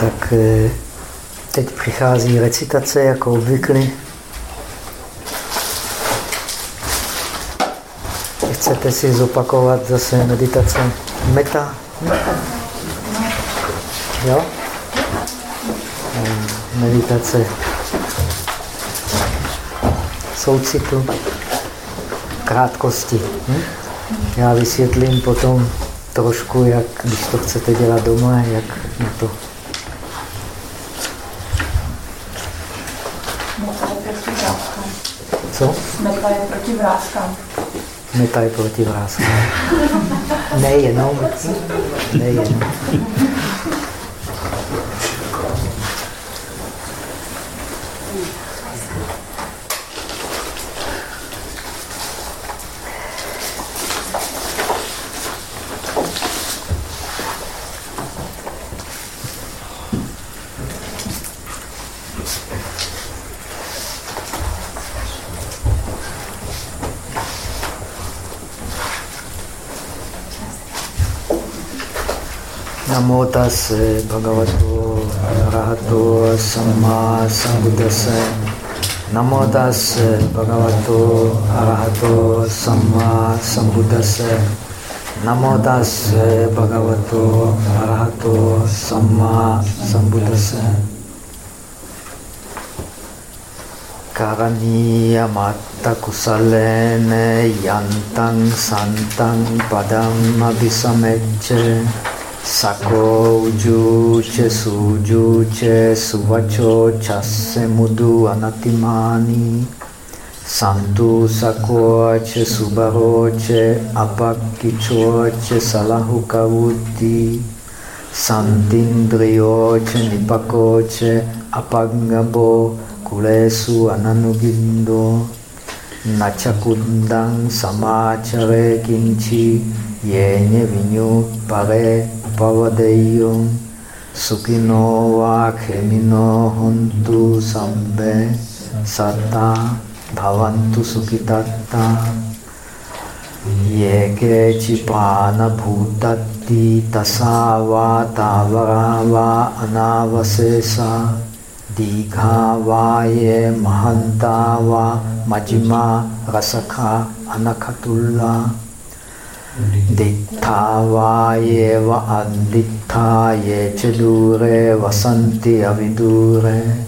Tak eh, teď přichází recitace, jako obvykle. Chcete si zopakovat zase meditace meta? Jo? Meditace soucitu, krátkosti. Hm? Já vysvětlím potom trošku, jak, když to chcete dělat doma, jak na to. Co? Meta je proti vrázkám. Meta je proti vrázkám. Nejenom. Nejenom. Tase bhagavato arahato samma sambuddhase. Namo tase bhagavato arahato samma sambuddhase. Namo tase bhagavato arahato samma sambuddhase. Karaniya matta kusalene yantang santang padam abhisamecce. Sako ujuče sujuče suvacho čase mudu anatimani santu sakoče subaroče apakičoče salahu kavuti santindrioče nipakoče apagabo kulesu ananugindo načakundang samachare kinchi jeně vinyu pare upavadeyum sukino va khemino hontu sambe sata bhavantu sukitatta yeke chipana bhutatti tasava tavarava anavasesa dīghāvāye mahantāvā majima rasakha anakatulla Ditthavayeva additthaye chedure vasanti avidure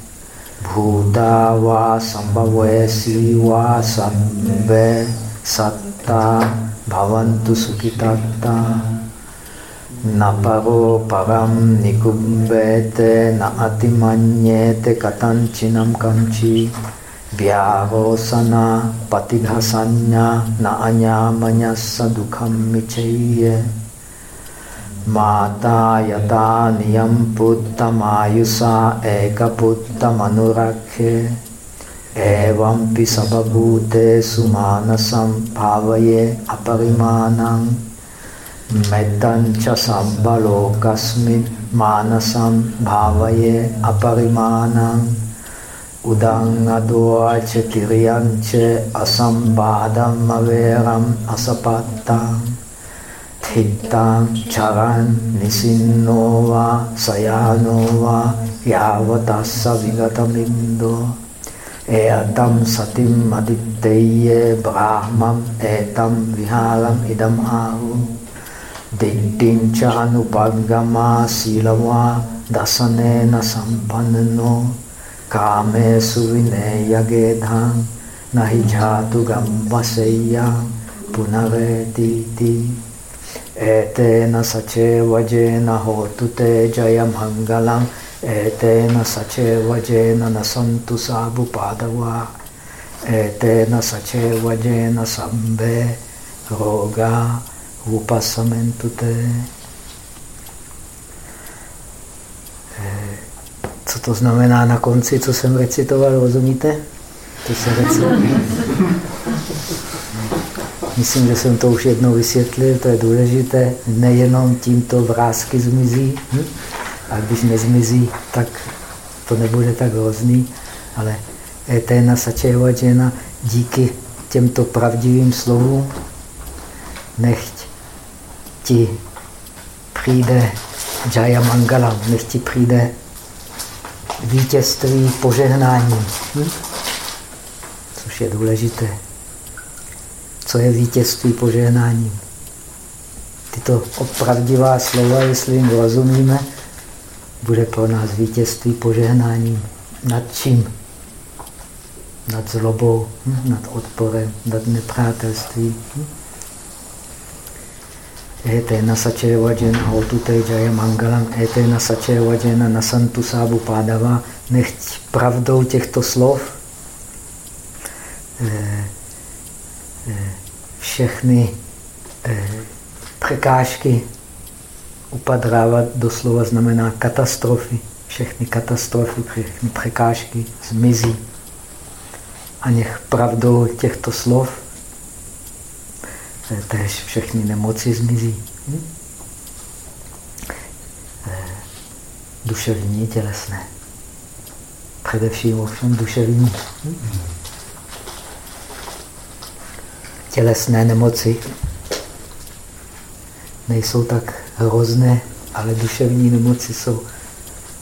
Bhutava sambhavesi va sabbe satta bhavantu sukitatta Naparo param nikumbete na atimanyete व्यावोसना पतिघसन्या न अयामयस्य दुःखं विचय्य माता यथा नियं पुत्तमायुषा एकपुत्तमनुरक्ष्य एवं पि सबभूतेषु मानसं भावये अपरिमाणं मेदं च सम्बलोकस्मिन् मानसं भावये अपरिमाणम् උදං අදෝවාච කිරියංච අසම්බාධම්ම වේරම් අසපත්තා තිත්තං චරන් නිසින්නෝවා සයානෝවා යාවතස්ස විගතමින්දෝ. එයතම් සතිම් මදිත්තේය බ්‍රාහ්මම් ඒතම් විහාරම් ඉදම් ආහු දෙට්ටිං චානුපග්ගමා සීලවා දසනේන සම්පන්නනෝ. Sampannano Kāmesu vineyagedham nahi jhatu gambaseyam punaretiti etena sache vajena hotu te jayam hangalam etena sache vajena nasantu sabu padava etena sache vajena sambe roga upasamentu te Co to znamená na konci, co jsem recitoval, rozumíte? To se recituje. Myslím, že jsem to už jednou vysvětlil, to je důležité. Nejenom tímto vrázky zmizí, hm? a když nezmizí, tak to nebude tak hrozný, ale Etena Sačevadžena díky těmto pravdivým slovům nechť ti přijde Jaya Mangala, než ti přijde vítězství požehnání. Hm? Což je důležité. Co je vítězství požehnání? Tyto opravdivá slova, jestli jim rozumíme, bude pro nás vítězství požehnáním. Nad čím? Nad zlobou, hm? nad odporem, nad nepřátelstvím. Hm? Ete nasače vajena otute jaya mangalam, ete nasače vajena nasantu sábu pádava. Nechť pravdou těchto slov eh, eh, všechny eh, překážky upadrávat doslova znamená katastrofy. Všechny katastrofy, všechny překážky zmizí. A nech pravdou těchto slov též všechny nemoci zmizí. Hm? Duševní, tělesné. Především ovšem duševní. Hm? Tělesné nemoci nejsou tak hrozné, ale duševní nemoci jsou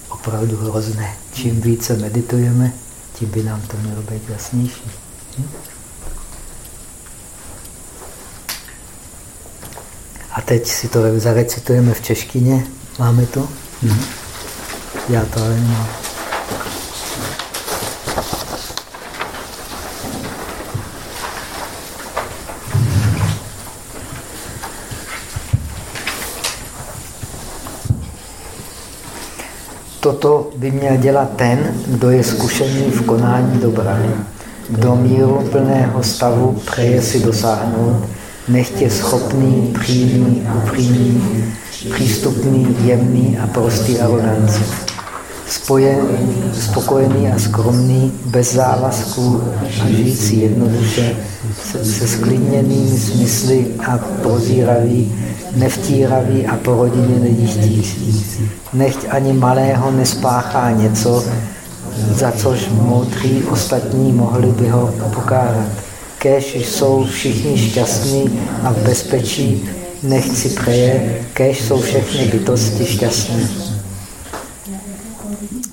opravdu hrozné. Čím více meditujeme, tím by nám to mělo být jasnější. Hm? A teď si to zarecitujeme v češtině. Máme to? -hmm. Já to ale nemám. Toto by měl dělat ten, kdo je zkušený v konání dobra. Kdo míru plného stavu přeje si dosáhnout, nechtě schopný, přímý, upřímný, přístupný, jemný a prostý aroganci. Spojen, spokojený a skromný, bez závazků a žijící jednoduše, se, se sklidněnými smysly a prozíravý, nevtíravý a po rodině nejištící. Nechť ani malého nespáchá něco, za což moudří ostatní mohli by ho pokárat kež jsou všichni šťastní a v bezpečí, nechci přeje, kež jsou všechny bytosti šťastné.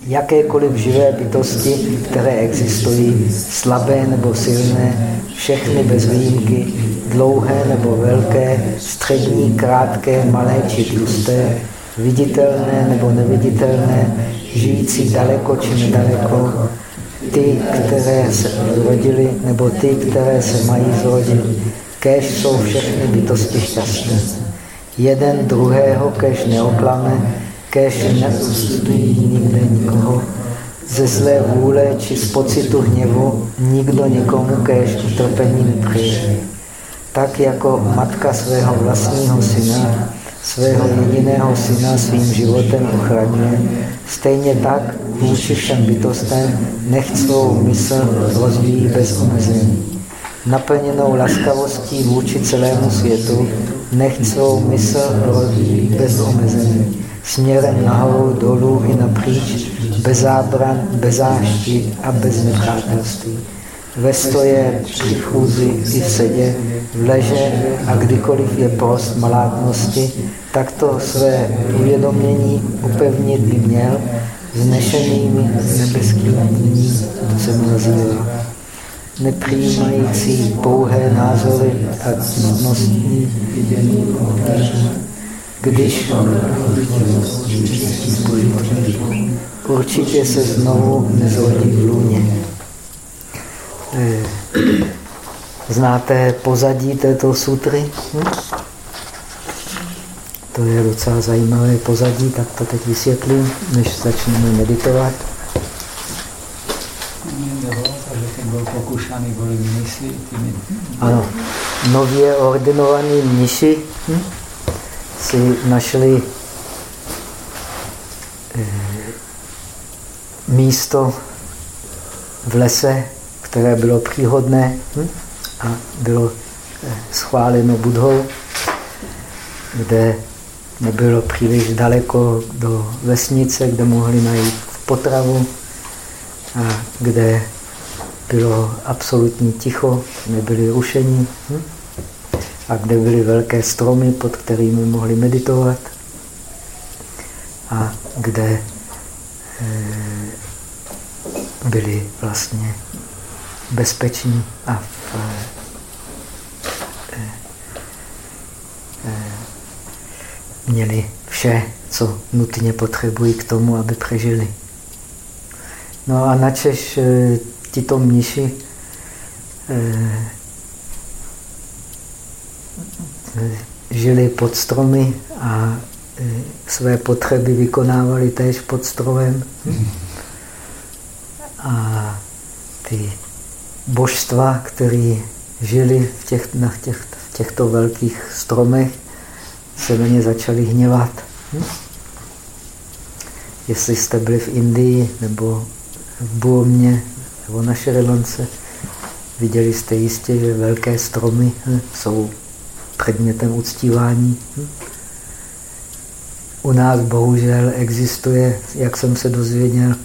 Jakékoliv živé bytosti, které existují, slabé nebo silné, všechny bez výjimky, dlouhé nebo velké, střední, krátké, malé či tlusté, viditelné nebo neviditelné, žijící daleko či nedaleko, ty, které se zrodily, nebo ty, které se mají zrodit. Kež jsou všechny bytosti šťastné. Jeden druhého kež neoklame, kež neustují nikde nikoho. Ze zlé vůle či z pocitu hněvu nikdo nikomu kež utrpení nepřeje. Tak jako matka svého vlastního syna svého jediného syna svým životem ochraňuje, stejně tak vůči všem bytostem nech svou mysl rozvíjí bez omezení. Naplněnou laskavostí vůči celému světu nech svou mysl rozvíjí bez omezení. Směrem nahoru, dolů i napříč, bez zábran, bez zášti a bez nepřátelství ve stoje, při chůzi i v sedě, v leže a kdykoliv je prost malátnosti, tak to své uvědomění upevnit by měl vznešenými nebeskými to se mi nazývá. Nepřijímající pouhé názory a cnostní, když určitě se znovu nezrodí v lůně. Eh, znáte pozadí této sutry? Hm? To je docela zajímavé pozadí, tak to teď vysvětlím, než začneme meditovat. Ano, nově ordinovaní mniši hm? si našli eh, místo v lese, které bylo příhodné hm? a bylo eh, schváleno Budhou, kde nebylo příliš daleko do vesnice, kde mohli najít potravu a kde bylo absolutní ticho, nebyly rušení hm? a kde byly velké stromy, pod kterými mohli meditovat. a kde eh, byli vlastně bezpeční a v, měli vše, co nutně potřebují k tomu, aby přežili. No a načež tito mniši žili pod stromy a e, své potřeby vykonávali též pod stromem. A ty božstva, které žili v, těch, na těch, v těchto velkých stromech, se na ně začali hněvat. Jestli jste byli v Indii nebo v Burmě nebo na Šrilance, viděli jste jistě, že velké stromy hm, jsou předmětem uctívání. U nás bohužel existuje, jak jsem se dozvěděl,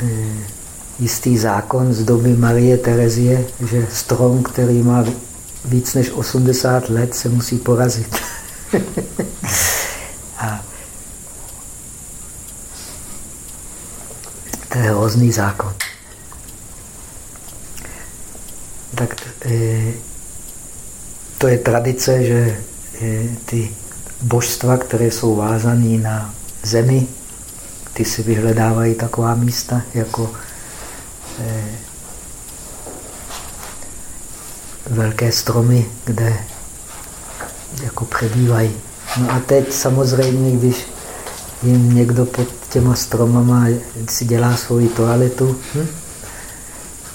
eh, jistý zákon z doby Marie Terezie, že strom, který má víc než 80 let, se musí porazit. A to je hrozný zákon. Tak e, to je tradice, že ty božstva, které jsou vázané na zemi, ty si vyhledávají taková místa, jako eh, velké stromy, kde jako přebývají. No a teď samozřejmě, když jim někdo pod těma stromama si dělá svoji toaletu, hm,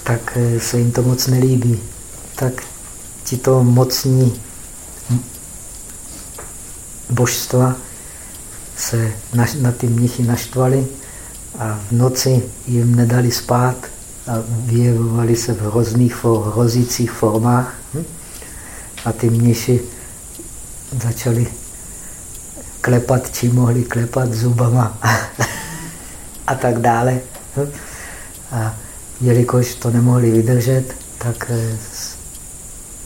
tak eh, se jim to moc nelíbí. Tak tito mocní božstva se na, na ty mnichy naštvali a v noci jim nedali spát a vyjevovali se v hrozných, hrozících formách. Hm? A ty mniši začali klepat, čím mohli klepat zubama a tak dále. Hm? A jelikož to nemohli vydržet, tak eh,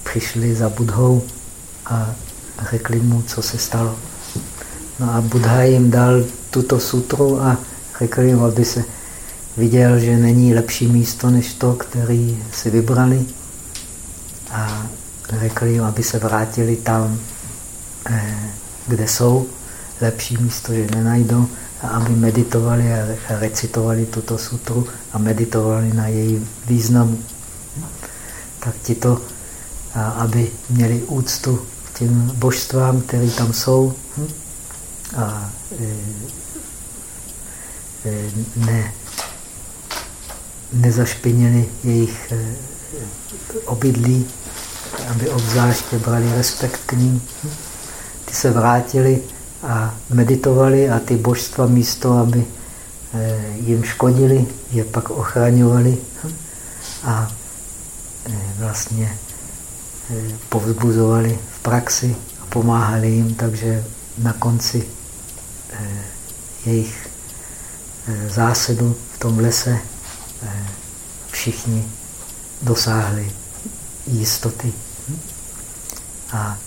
přišli za Budhou a řekli mu, co se stalo. No a Buddha jim dal tuto sutru a řekl jim, aby se viděl, že není lepší místo než to, který si vybrali. A řekl jim, aby se vrátili tam, eh, kde jsou. Lepší místo, že nenajdou. A aby meditovali a recitovali tuto sutru a meditovali na její významu. Tak ti to aby měli úctu k těm božstvám, které tam jsou hm? a e, e, ne, nezašpinili jejich e, obydlí, aby obzvláště brali respekt k ním. Ty se vrátili a meditovali a ty božstva místo, aby jim škodili, je pak ochraňovali a vlastně povzbuzovali v praxi a pomáhali jim, takže na konci eh, jejich eh, zásadu v tom lese eh, všichni dosáhli jistoty a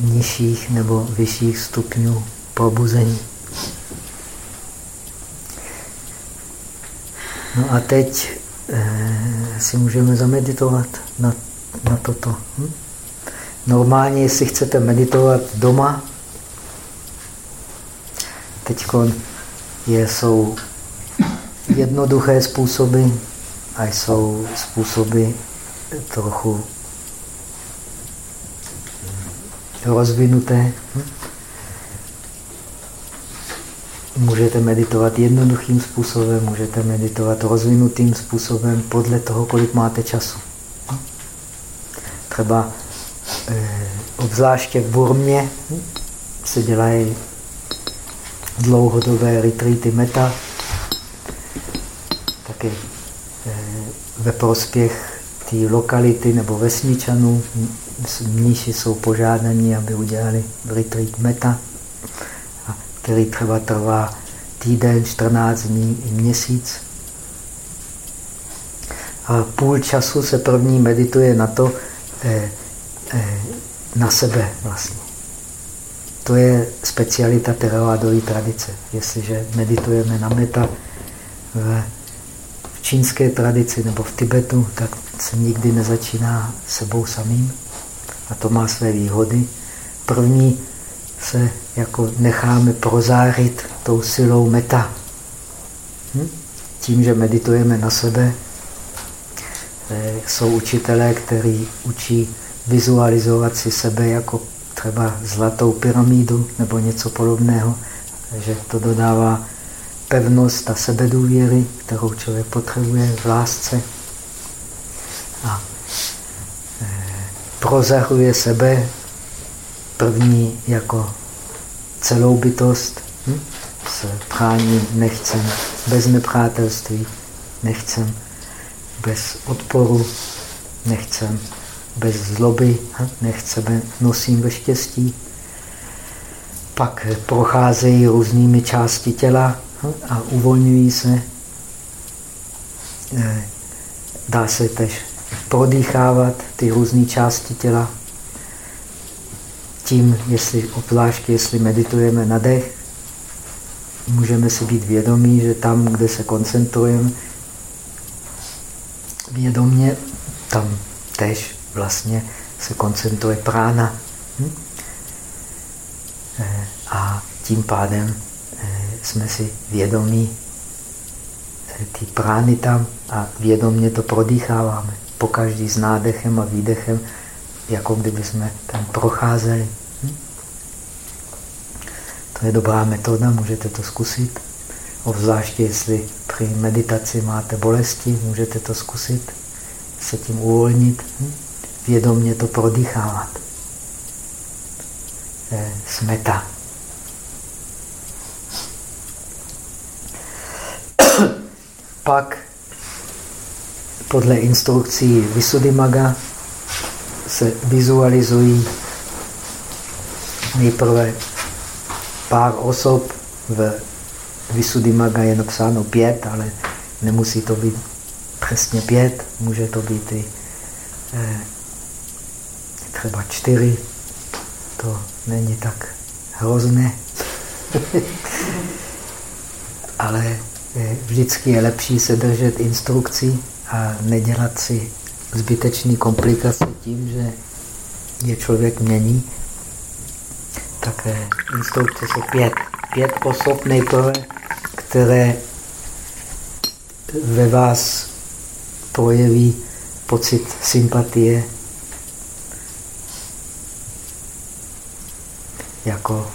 nižších nebo vyšších stupňů probuzení. No a teď Eh, si můžeme zameditovat na, na toto. Hm? Normálně, jestli chcete meditovat doma, teď jsou jednoduché způsoby a jsou způsoby trochu rozvinuté. Můžete meditovat jednoduchým způsobem, můžete meditovat rozvinutým způsobem podle toho, kolik máte času. Třeba eh, obzvláště v Burmě se dělají dlouhodobé retreaty meta, taky eh, ve prospěch té lokality nebo vesničanů. Mníši jsou požádaní, aby udělali retreat meta který třeba trvá týden, 14 dní i měsíc. A půl času se první medituje na to, eh, eh, na sebe vlastně. To je specialita teravádové tradice. Jestliže meditujeme na meta v, čínské tradici nebo v Tibetu, tak se nikdy nezačíná sebou samým. A to má své výhody. První se jako necháme prozářit tou silou meta. Hm? Tím, že meditujeme na sebe, eh, jsou učitelé, kteří učí vizualizovat si sebe jako třeba zlatou pyramidu nebo něco podobného, že to dodává pevnost a sebedůvěry, kterou člověk potřebuje v lásce. A e, prozahuje sebe první jako celou bytost hm? s práním nechcem, bez nepřátelství nechcem, bez odporu nechcem bez zloby, nechceme, nosím ve štěstí. Pak procházejí různými části těla a uvolňují se. Eh, dá se tež prodýchávat ty různé části těla. Tím, jestli, obzvlášť jestli meditujeme na dech, můžeme si být vědomí, že tam, kde se koncentrujeme vědomě, tam tež vlastně se koncentruje prána. Hm? Eh, a tím pádem jsme si vědomí ty prány tam a vědomně to prodýcháváme. Po každý s nádechem a výdechem, jako kdyby jsme tam procházeli. Hm? To je dobrá metoda, můžete to zkusit. Obzvláště, jestli při meditaci máte bolesti, můžete to zkusit se tím uvolnit. Hm? vědomně to prodýchávat. Smeta. Pak podle instrukcí Visuddhimaga se vizualizují nejprve pár osob. V Visuddhimaga je napsáno pět, ale nemusí to být přesně pět, může to být i eh, třeba čtyři, to není tak hrozné. Ale vždycky je lepší se držet instrukcí a nedělat si zbytečný komplikace tím, že je člověk mění. Tak eh, instrukce jsou pět. Pět osob nejprve, které ve vás projeví pocit sympatie, jako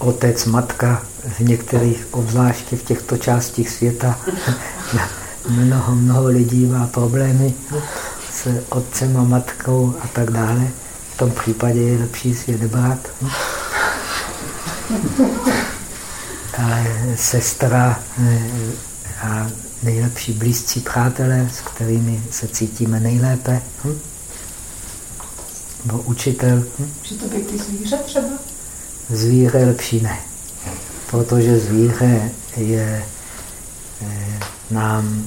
otec, matka, v některých, obzvláště v těchto částích světa, mnoho, mnoho lidí má problémy s otcem a matkou a tak dále. V tom případě je lepší si je nebrat. Ale sestra eh, a nejlepší blízcí přátelé, s kterými se cítíme nejlépe. Hm? Nebo učitel. Hm? Že to ty zvíře třeba? Zvíře lepší ne. Protože zvíře je eh, nám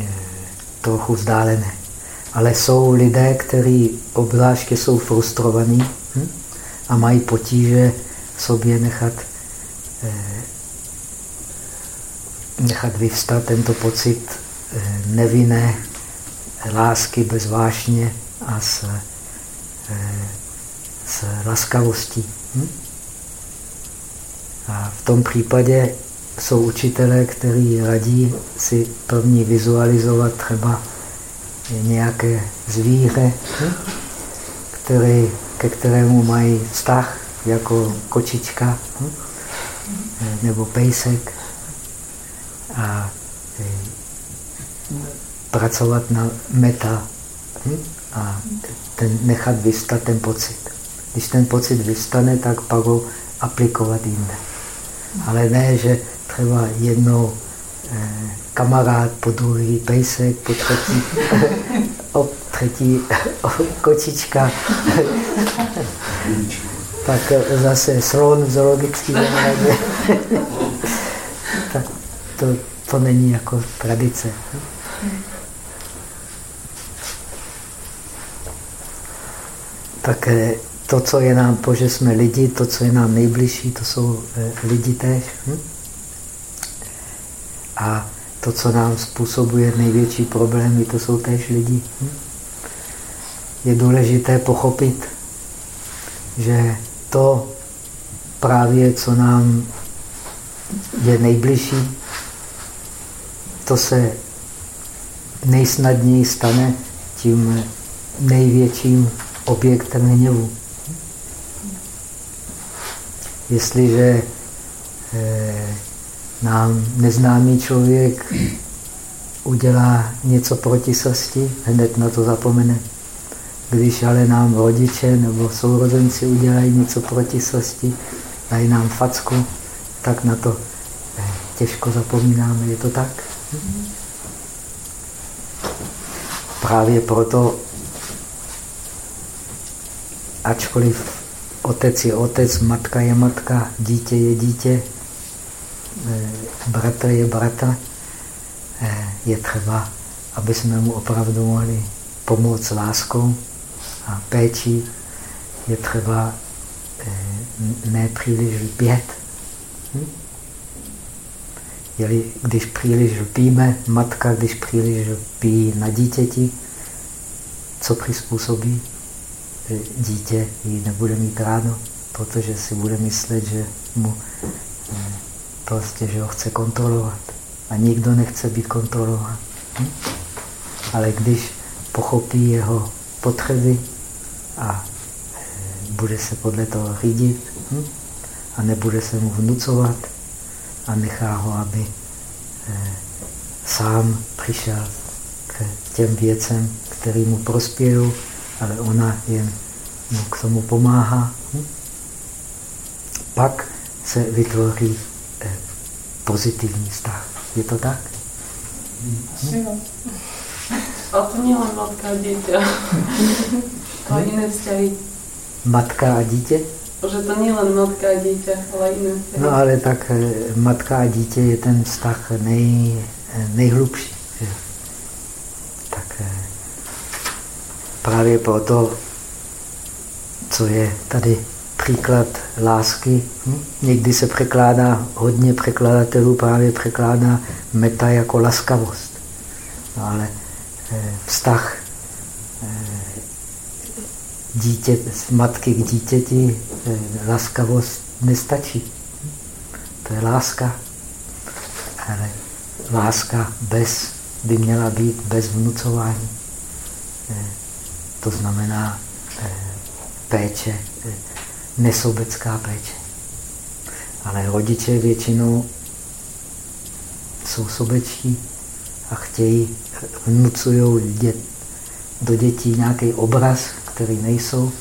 eh, trochu vzdálené. Ale jsou lidé, kteří obzvláště jsou frustrovaní hm? a mají potíže sobě nechat eh, nechat vyvstat tento pocit eh, nevinné lásky bez vášně a s, s laskavostí. Hm? A v tom případě jsou učitelé, kteří radí si první vizualizovat třeba nějaké zvíře, hm? který, ke kterému mají vztah, jako kočička hm? nebo pejsek a e, pracovat na meta hm? a ten, nechat vystat ten pocit. Když ten pocit vystane, tak pak ho aplikovat jinde. Ale ne, že třeba jednou eh, kamarád, po druhý pejsek, po třetí, o třetí o, kočička, pak zase slon v zoologickém zahradě. to, to není jako tradice. tak to, co je nám, to, že jsme lidi, to, co je nám nejbližší, to jsou lidi též. Hm? A to, co nám způsobuje největší problémy, to jsou též lidi. Hm? Je důležité pochopit, že to právě, co nám je nejbližší, to se nejsnadněji stane tím největším objektem hněvu. Jestliže eh, nám neznámý člověk udělá něco proti srsti, hned na to zapomene. Když ale nám rodiče nebo sourozenci udělají něco proti srsti, dají nám facku, tak na to eh, těžko zapomínáme. Je to tak? Právě proto, ačkoliv otec je otec, matka je matka, dítě je dítě, eh, bratr je bratr, eh, je třeba, aby jsme mu opravdu mohli pomoct láskou a péčí. Je třeba ne příliš lpět. Hm? Jeli, když příliš lpíme, matka, když příliš lpí na dítěti, co přizpůsobí? Dítě ji nebude mít ráno, protože si bude myslet, že mu hm, prostě, že ho chce kontrolovat. A nikdo nechce být kontrolován. Hm? Ale když pochopí jeho potřeby a bude se podle toho řídit hm? a nebude se mu vnucovat a nechá ho, aby eh, sám přišel k těm věcem, které mu prospějí, ale ona jen mu k tomu pomáhá. Hm? Pak se vytvoří eh, pozitivní vztah. Je to tak? Asi jo. A to měla matka dítě. A jiné vzťahy matka a dítě? Že to není jen matka a dítě, ale jiné No ale tak eh, matka a dítě je ten vztah nej, eh, nejhlubší. Že? Tak eh, právě proto, co je tady příklad lásky, hm? někdy se překládá, hodně překladatelů právě překládá meta jako laskavost. No ale vztah dítě, z matky k dítěti eh, laskavost nestačí. To je láska. Ale láska bez, by měla být bez vnucování. Eh, to znamená eh, péče, nesobecká péče. Ale rodiče většinou jsou sobečtí a chtějí, vnucují do dětí nějaký obraz, které nejsou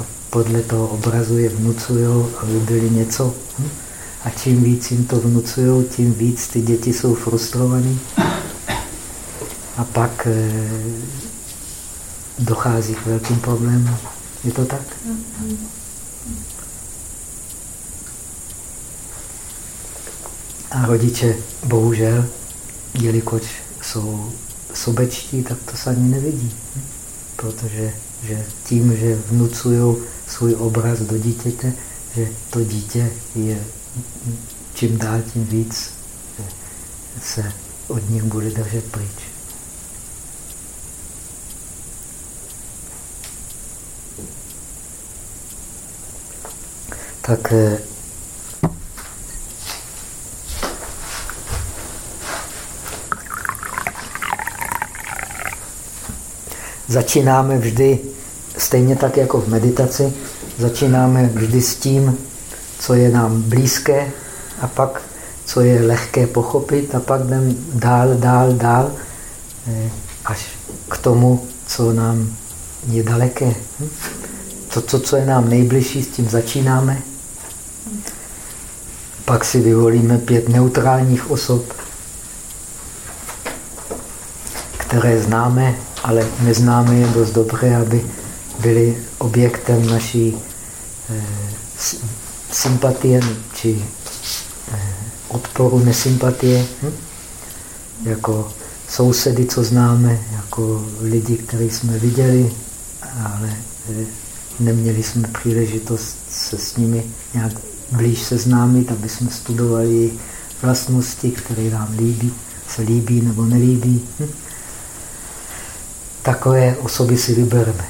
a podle toho obrazu je vnucují, aby byli něco. Hm? A čím víc jim to vnucují, tím víc ty děti jsou frustrované. A pak dochází k velkým problémům. Je to tak? A rodiče, bohužel, jelikož jsou sobečtí, tak to se ani nevidí. Protože že tím, že vnucují svůj obraz do dítěte, že to dítě je čím dál tím víc se od nich bude držet pryč. Tak eh, začínáme vždy, stejně tak jako v meditaci, začínáme vždy s tím, co je nám blízké a pak, co je lehké pochopit a pak jdeme dál, dál, dál, eh, až k tomu, co nám je daleké. Hm? To, to, co je nám nejbližší, s tím začínáme. Pak si vyvolíme pět neutrálních osob, které známe ale neznáme je dost dobře, aby byli objektem naší eh, sympatie či eh, odporu nesympatie. Hm? Jako sousedy, co známe, jako lidi, které jsme viděli, ale eh, neměli jsme příležitost se s nimi nějak blíž seznámit, aby jsme studovali vlastnosti, které nám líbí, se líbí nebo nelíbí. Hm? Takové osoby si vybereme.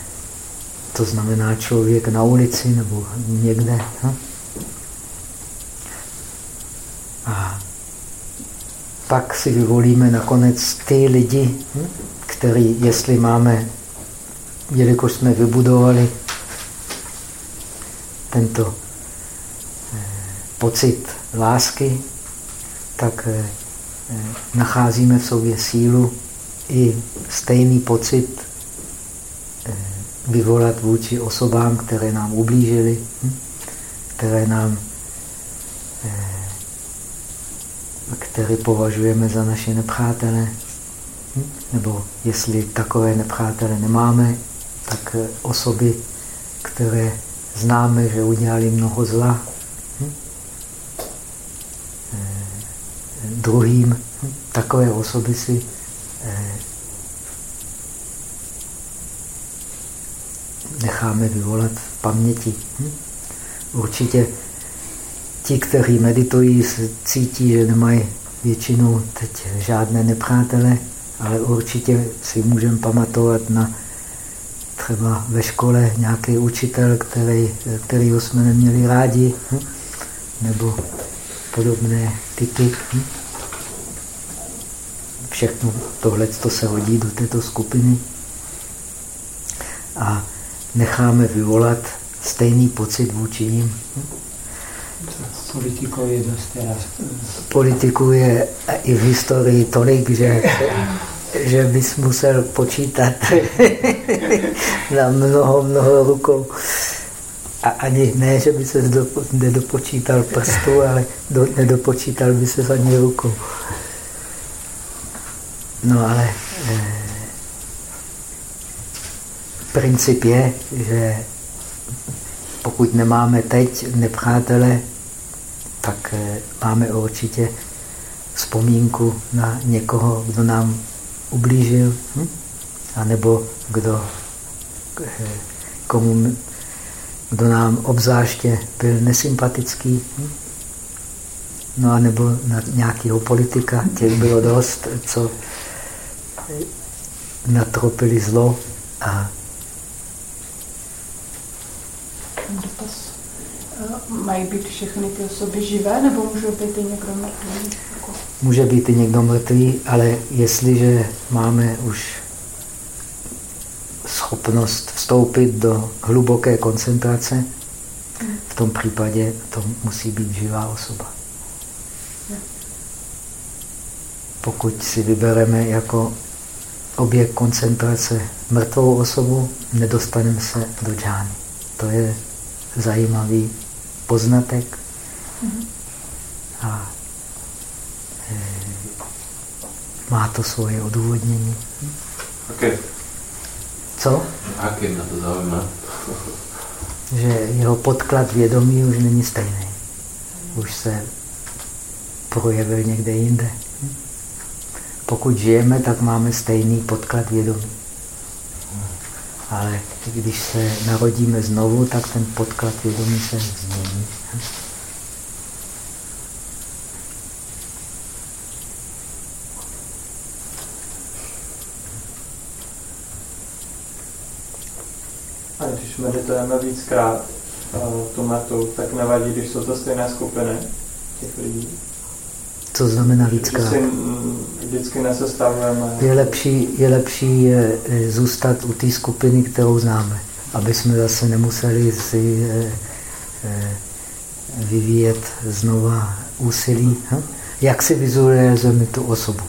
To znamená člověk na ulici nebo někde. Hm? A pak si vyvolíme nakonec ty lidi, hm? který, jestli máme, jelikož jsme vybudovali tento pocit lásky, tak eh, eh, nacházíme v sobě sílu i stejný pocit vyvolat vůči osobám, které nám ublížily, hm? které nám které považujeme za naše nepřátele. Hm? Nebo jestli takové nepřátele nemáme, tak osoby, které známe, že udělali mnoho zla druhým, hm? takové osoby si eh, necháme vyvolat v paměti. Hm? Určitě ti, kteří meditují, cítí, že nemají většinou teď žádné nepřátele, ale určitě si můžeme pamatovat na třeba ve škole nějaký učitel, který, kterýho jsme neměli rádi, hm? nebo podobné typy. Všechno tohle to se hodí do této skupiny. A necháme vyvolat stejný pocit vůči ním. Politikou je dost. Politiku je i v historii tolik, že že bys musel počítat na mnoho, mnoho rukou. A ani ne, že by se nedopočítal prstu, ale do, nedopočítal by se ani rukou. No ale eh, princip je, že pokud nemáme teď nepřátele, tak eh, máme určitě vzpomínku na někoho, kdo nám ublížil, hm? anebo kdo, eh, komu, kdo nám obzáště byl nesympatický, hm? no a nebo na nějakého politika, těch bylo dost, co natropili zlo a Dotaz. Eh, mají být všechny ty osoby živé, nebo můžou být i někdo mrtvý? Může být i někdo mrtvý, ale jestliže máme už schopnost vstoupit do hluboké koncentrace, v tom případě to musí být živá osoba. Pokud si vybereme jako objekt koncentrace mrtvou osobu, nedostaneme se do džány. To je zajímavý poznatek. A má to svoje odůvodnění. Okay. Co? Aký na to zaujíma? že jeho podklad vědomí už není stejný. Už se projevil někde jinde. Pokud žijeme, tak máme stejný podklad vědomí. Ale když se narodíme znovu, tak ten podklad vědomí se změní. meditujeme víckrát uh, tu metu, tak nevadí, když jsou to stejné skupiny těch lidí. Co znamená víckrát? Si vždycky nesestavujeme. Je lepší, je lepší zůstat u té skupiny, kterou známe, aby jsme zase nemuseli si eh, eh, vyvíjet znova úsilí. Hm? Jak si vizualizujeme tu osobu?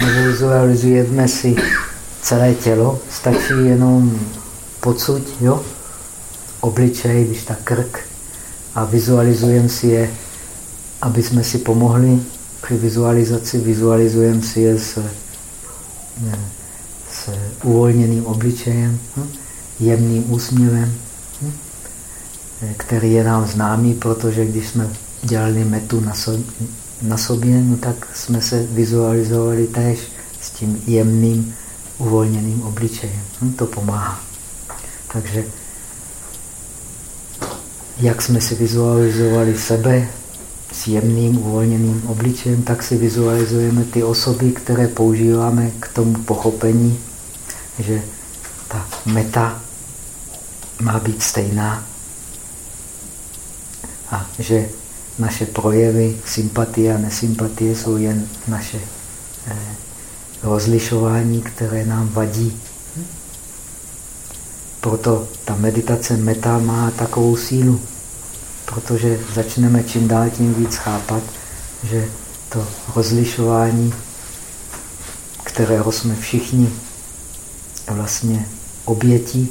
Nevizualizujeme si celé tělo, stačí jenom pocud, jo? obličej, když tak krk a vizualizujeme si je, aby jsme si pomohli při vizualizaci, vizualizujeme si je s, s uvolněným obličejem, hm? jemným úsměvem, hm? který je nám známý, protože když jsme dělali metu na, sobě, na sobě, no tak jsme se vizualizovali též s tím jemným uvolněným obličejem. Hm? To pomáhá. Takže jak jsme si vizualizovali sebe s jemným, uvolněným obličejem, tak si vizualizujeme ty osoby, které používáme k tomu pochopení, že ta meta má být stejná a že naše projevy sympatie a nesympatie jsou jen naše eh, rozlišování, které nám vadí. Proto ta meditace meta má takovou sílu, protože začneme čím dál tím víc chápat, že to rozlišování, kterého jsme všichni vlastně obětí,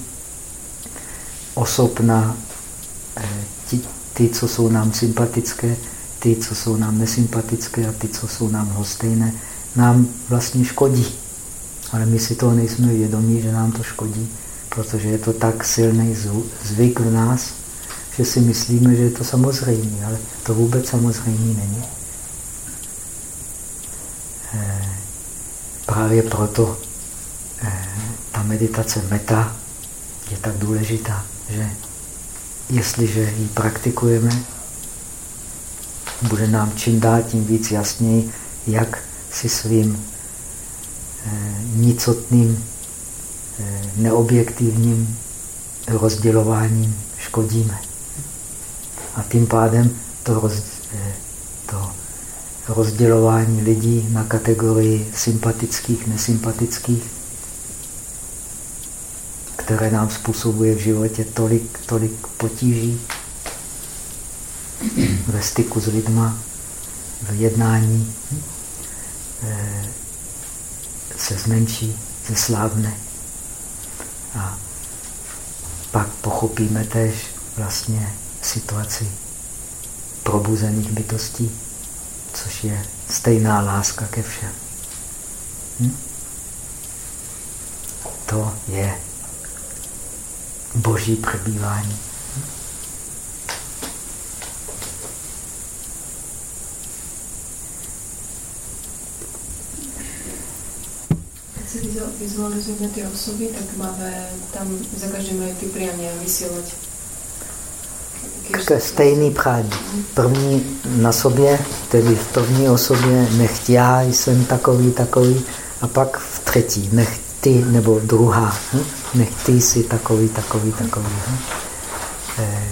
osob na eh, ti, ty, co jsou nám sympatické, ty, co jsou nám nesympatické a ty, co jsou nám lhostejné, nám vlastně škodí. Ale my si toho nejsme vědomí, že nám to škodí, protože je to tak silný zvyk v nás, že si myslíme, že je to samozřejmé, ale to vůbec samozřejmé není. Eh, právě proto eh, ta meditace meta je tak důležitá, že jestliže ji praktikujeme, bude nám čím dál tím víc jasněji, jak si svým eh, nicotným, neobjektivním rozdělováním škodíme. A tím pádem to, roz, eh, to rozdělování lidí na kategorii sympatických, nesympatických které nám způsobuje v životě tolik, tolik potíží ve styku s lidma, v jednání, eh, se zmenší, zeslávne. A pak pochopíme tež vlastně situaci probuzených bytostí, což je stejná láska ke všem. Hm? To je boží přebývání. Keď si vizualizujeme ty osoby, tak máme tam za každým aj ty priamy a vysielať. Je stejný prání. První na sobě, tedy v první osobě, nechť já jsem takový, takový, a pak v třetí, nechť ty nebo druhá. Hm? Nech ty jsi takový, takový, takový. Hm? Eh,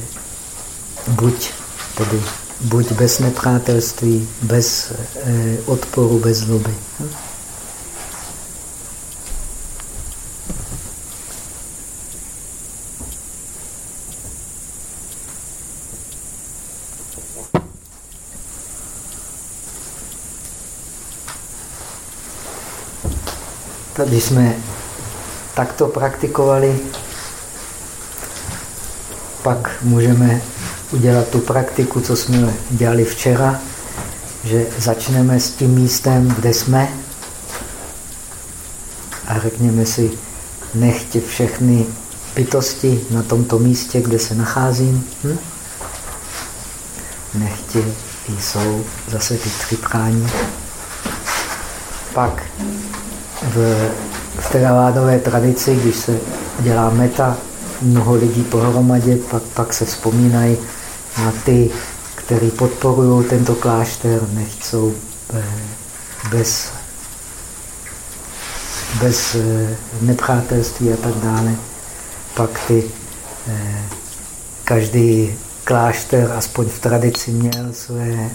buď tedy buď bez nepřátelství, bez eh, odporu, bez zloby. Když jsme takto praktikovali, pak můžeme udělat tu praktiku, co jsme dělali včera, že začneme s tím místem, kde jsme a řekněme si, nechtě všechny bytosti na tomto místě, kde se nacházím. Hm? Nechtě jsou zase ty tři prání. Pak v, v teravádové tradici, když se dělá meta, mnoho lidí pohromadě, pak, pak se vzpomínají na ty, kteří podporují tento klášter, nechcou eh, bez, bez eh, nepřátelství a tak dále. Pak ty, eh, každý klášter, aspoň v tradici, měl své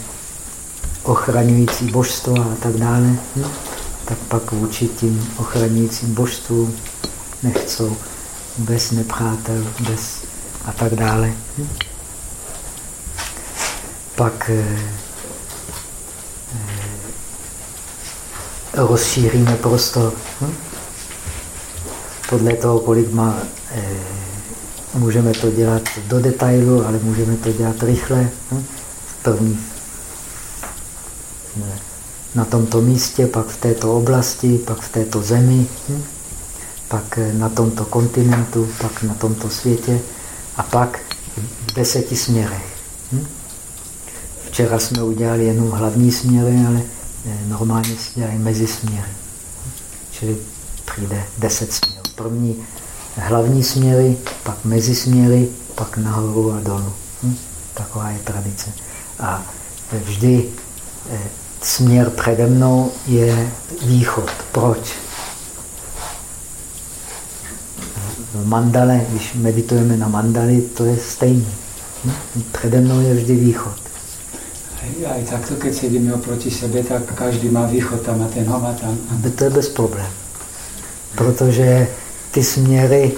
ochraňující božstvo a tak dále. Hm? Tak pak vůči tím ochraňujícím božstvům nechcou bez nepřátel, bez a tak dále. Pak eh, eh, rozšíříme prostor. Hm? Podle toho, kolik má, eh, můžeme to dělat do detailu, ale můžeme to dělat rychle. Hm? V první na tomto místě, pak v této oblasti, pak v této zemi, hm? pak eh, na tomto kontinentu, pak na tomto světě a pak v deseti směrech. Hm? Včera jsme udělali jenom hlavní směry, ale eh, normálně se dělají mezi směry. Čili přijde deset směrů. První hlavní směry, pak mezi směry, pak nahoru a dolů. Hm? Taková je tradice. A vždy eh, směr přede mnou je východ. Proč? V mandale, když meditujeme na mandali, to je stejné. Hm? Přede mnou je vždy východ. A i takto, keď sedíme oproti sebe, tak každý má východ tam a ten ho má tam. To je bez problém. Protože ty směry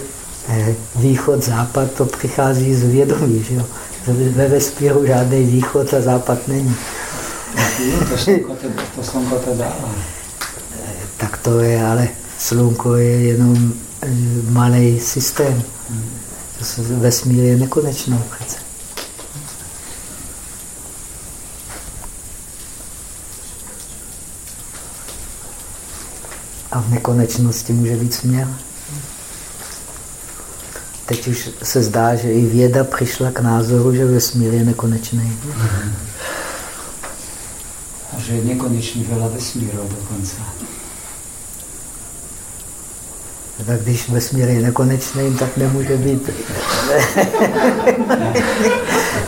eh, východ, západ, to přichází z vědomí. Že jo? Ve vesmíru žádný východ a západ není. To slunko to, slunko to dává. Tak to je, ale slunko je jenom eh, malý systém. Vesmír je nekonečnou přece. A v nekonečnosti může být směr. Teď už se zdá, že i věda přišla k názoru, že vesmír je nekonečný. A že je nekonečný veľa vesmírov dokonce. Tak když vesmír je nekonečný, tak nemůže být.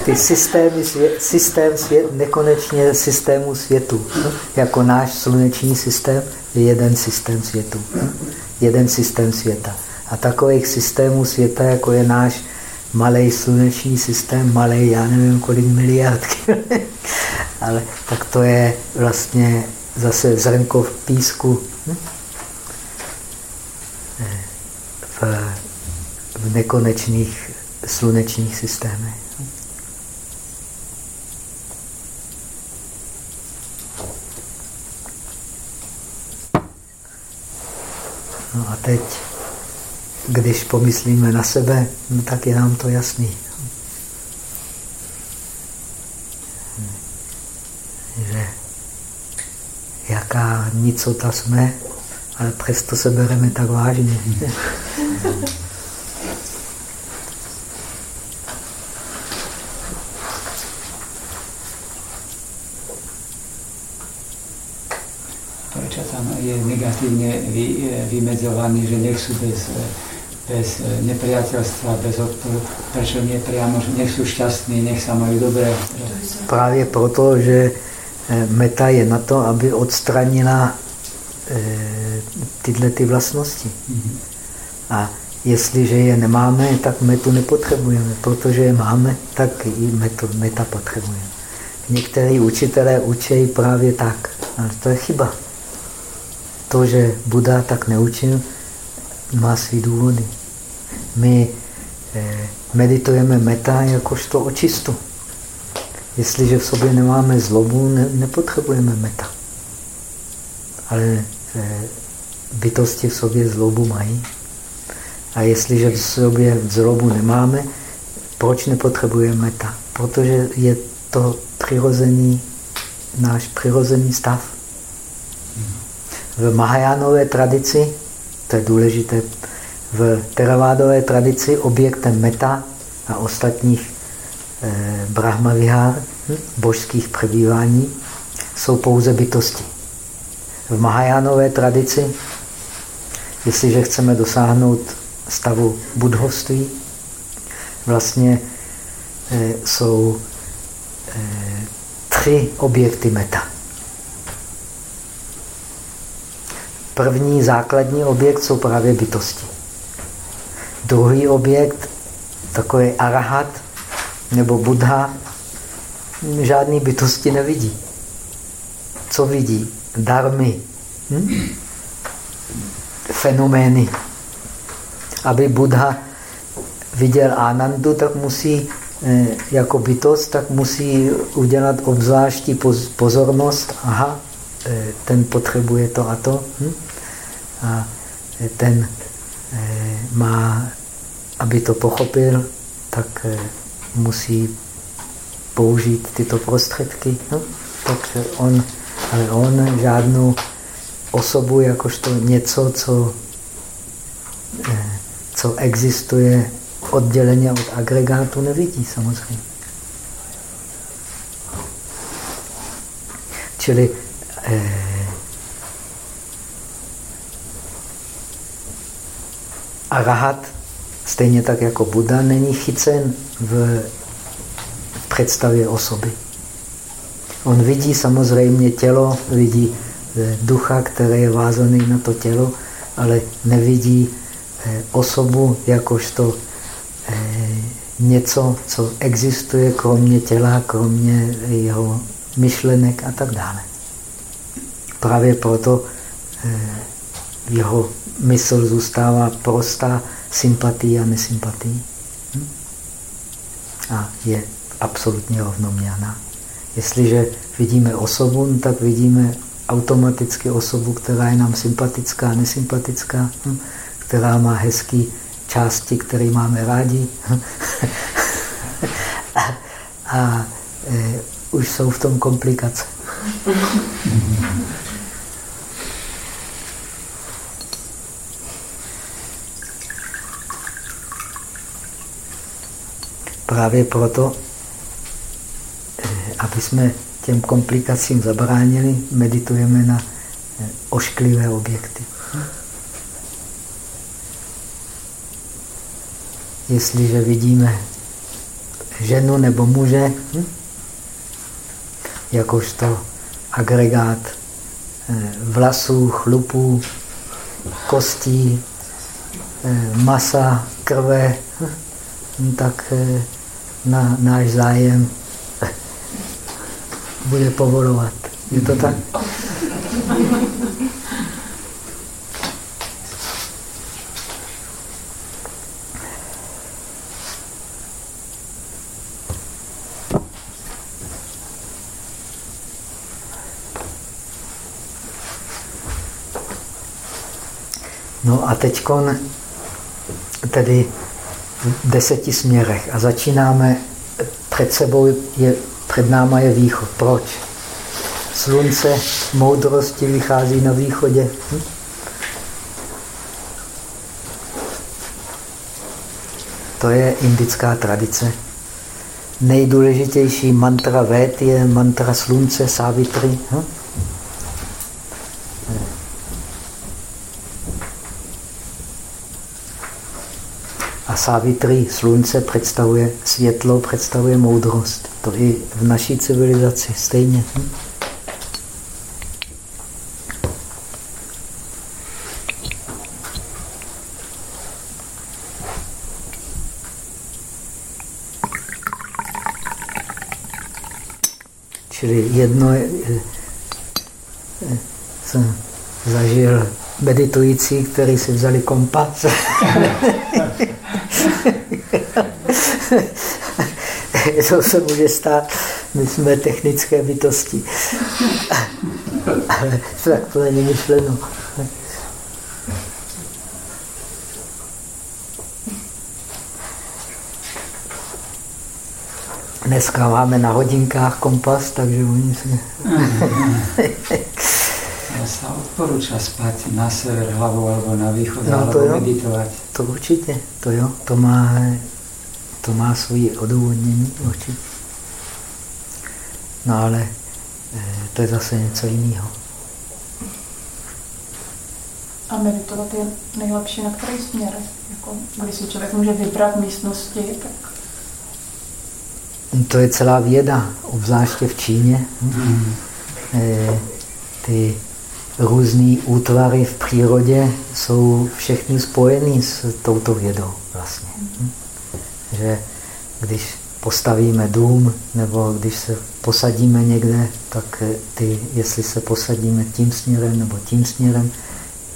Ty systémy, systém svět, nekonečně systému světu. Jako náš sluneční systém je jeden systém světu. Jeden systém světa. A takových systémů světa, jako je náš malý sluneční systém, malý, já nevím, kolik miliard. Ale tak to je vlastně zase zrnko v písku. V, v nekonečných slunečních systémech. No a teď když pomyslíme na sebe, no tak je nám to jasný. Že jaká nicota jsme, ale přesto se bereme tak vážně. Je negativně vymedzovaný, že nech jsou bez bez eh, nepriateľstva, bez odporu, prečo nie priamo, že nech sú šťastní, nech sa majú dobré. Právě proto, že eh, meta je na to, aby odstranila eh, tyhle ty vlastnosti. Mhm. A jestliže je nemáme, tak metu nepotřebujeme. Protože je máme, tak i metu, meta potřebujeme. Někteří učitelé učí právě tak, ale to je chyba. To, že Buda tak neučil, má svý důvody. My eh, meditujeme meta jakožto očistu. Jestliže v sobě nemáme zlobu, ne, nepotřebujeme meta. Ale eh, bytosti v sobě zlobu mají. A jestliže v sobě zlobu nemáme, proč nepotřebujeme meta? Protože je to přirozený, náš přirozený stav. V Mahajánové tradici to je důležité. V teravádové tradici objektem meta a ostatních eh, brahma vihár, hm, božských přebývání, jsou pouze bytosti. V Mahajánové tradici, jestliže chceme dosáhnout stavu budhovství, vlastně eh, jsou eh, tři objekty meta. První základní objekt jsou právě bytosti. Druhý objekt, takový arahat nebo buddha, žádný bytosti nevidí. Co vidí? Darmy. Hm? Fenomény. Aby buddha viděl Anandu, tak musí eh, jako bytost, tak musí udělat obzvláštní pozornost. Aha, eh, ten potřebuje to a to. Hm? A ten eh, má, aby to pochopil, tak eh, musí použít tyto prostředky. No, tak on, ale on žádnou osobu jakožto něco, co, eh, co existuje odděleně od agregátu, nevidí samozřejmě. Čili eh, Arahat, stejně tak jako Buddha, není chycen v představě osoby. On vidí samozřejmě tělo, vidí eh, ducha, který je vázaný na to tělo, ale nevidí eh, osobu jakožto eh, něco, co existuje kromě těla, kromě jeho myšlenek a tak dále. Právě proto jeho mysl zůstává prostá sympatii a nesympatii. Hm? A je absolutně rovnoměrná. Jestliže vidíme osobu, no tak vidíme automaticky osobu, která je nám sympatická, nesympatická, hm? která má hezké části, které máme rádi. a, a e, už jsou v tom komplikace. Právě proto aby jsme těm komplikacím zabránili, meditujeme na eh, ošklivé objekty. Jestliže vidíme ženu nebo muže, jakožto agregát eh, vlasů, chlupů, kostí, eh, masa, krve, hm, tak na náš zájem bude povolovat. Je to tak? No a teď tedy v deseti směrech. A začínáme, před sebou je před náma je východ. Proč? Slunce moudrosti vychází na východě. Hm? To je indická tradice. Nejdůležitější mantra vét je mantra slunce Savitri. Hm? Savitri, slunce, představuje světlo, představuje moudrost. To i v naší civilizaci stejně. Hm? Čili jedno je, jsem zažil meditující, který si vzali kompas. to se může stát, my jsme technické bytosti. Ale tak to není myšleno. Dneska máme na hodinkách kompas, takže oni si... Odporuča spát na sever hlavou alebo na východ, no, alebo to jo. meditovat. To určitě, to jo, to má to má svoji odůvodnění určitě. No ale eh, to je zase něco jiného. A meditovat je nejlepší na který směr? Jako, když si člověk může vybrat místnosti, tak... To je celá věda, obzvláště v Číně. Mm. Ty různé útvary v přírodě jsou všechny spojený s touto vědou vlastně. Že když postavíme dům nebo když se posadíme někde, tak eh, ty, jestli se posadíme tím směrem nebo tím směrem,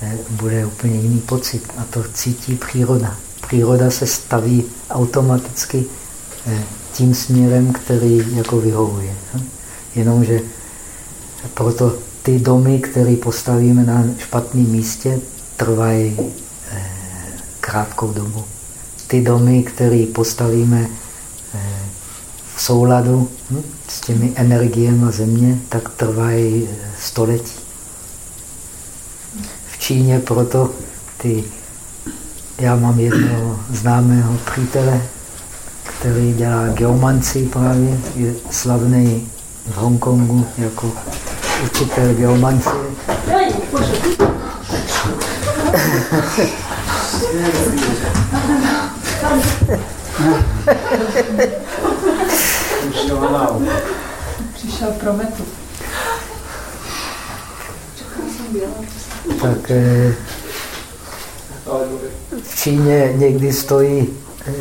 eh, bude úplně jiný pocit. A to cítí příroda. Příroda se staví automaticky eh, tím směrem, který jako vyhovuje. Hm? Jenomže proto ty domy, které postavíme na špatném místě, trvají krátkou dobu ty domy, které postavíme eh, v souladu hm, s těmi energiemi země, tak trvají eh, století. V Číně proto ty, já mám jednoho známého přítele, který dělá geomanci právě, je slavný v Hongkongu jako učitel geomancie. prometu. Tak eh, v Číně někdy stojí eh,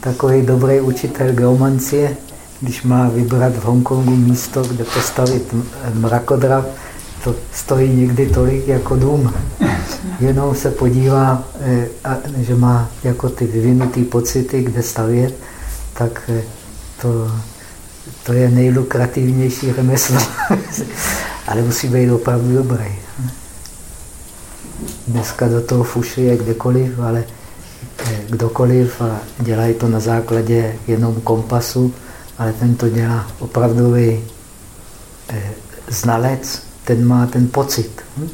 takový dobrý učitel geomancie, když má vybrat v Hongkongu místo, kde postavit mrakodrap, to stojí někdy tolik jako dům. Jenom se podívá, eh, že má jako ty vyvinutý pocity, kde stavět, tak eh, to, to je nejlukrativnější remeslo. Ale musí být opravdu dobrý. Dneska do toho fušuje kdekoliv, ale eh, kdokoliv a dělají to na základě jenom kompasu, ale ten to dělá opravdový znalec, ten má ten pocit. Hm?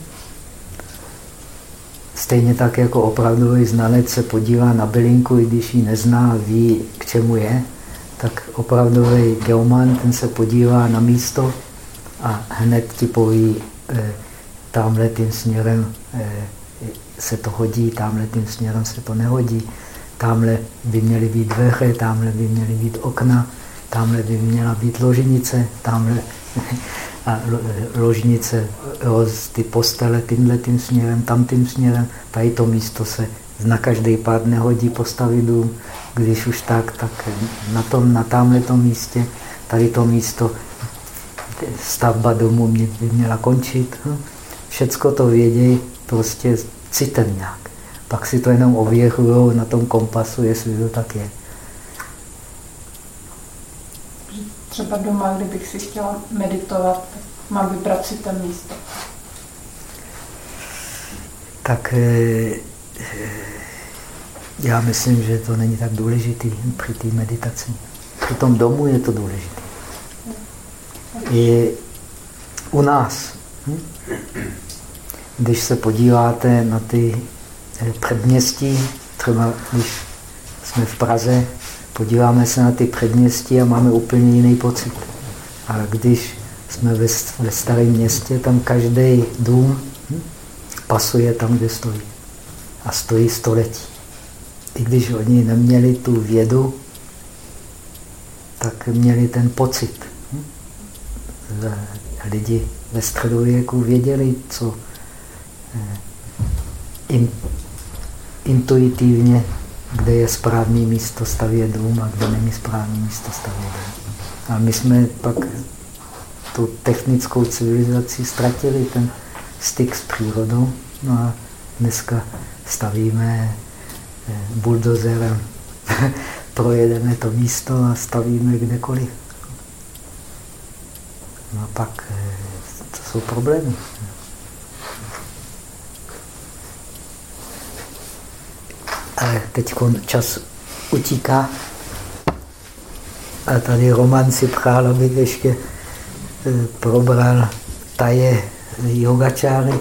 Stejně tak jako opravdový znalec se podívá na bylinku, i když ji nezná ví, k čemu je, tak opravdový geoman, ten se podívá na místo a hned ti poví, eh, tamhle tím směrem eh, se to hodí, tamhle tím směrem se to nehodí, tamhle by měly být dveře, tamhle by měly být okna, tamhle by měla být loženice, tamhle a ložnice, roz, ty postele tímhle tím směrem, tam tím směrem, tady to místo se na každý pád nehodí postavit dům, když už tak, tak na tom, na tamhle tom místě, tady to místo, stavba domu by měla končit. Hm? Všecko to vědějí prostě citem nějak. Pak si to jenom ověřují na tom kompasu, jestli to tak je. Třeba doma, kdybych si chtěla meditovat, mám vybrat si ten místo. Tak eh, eh, já myslím, že to není tak důležitý při té meditaci. Při tom domu je to důležité. I u nás, hm? když se podíváte na ty eh, předměstí, třeba když jsme v Praze, podíváme se na ty předměstí a máme úplně jiný pocit. Ale když jsme ve, ve starém městě, tam každý dům hm, pasuje tam, kde stojí. A stojí století. I když oni neměli tu vědu, tak měli ten pocit. Hm? Lidi ve středověku věděli, co eh, in, intuitivně kde je správný místo stavět dům a kde není správný místo stavět dům. A my jsme pak tu technickou civilizaci ztratili ten styk s přírodou. No a dneska stavíme eh, buldozerem, projedeme to místo a stavíme kdekoliv. No a pak eh, to jsou problémy. Ale teď čas utíká. A tady Roman si přál, abych ještě eh, probral taje yogačáry.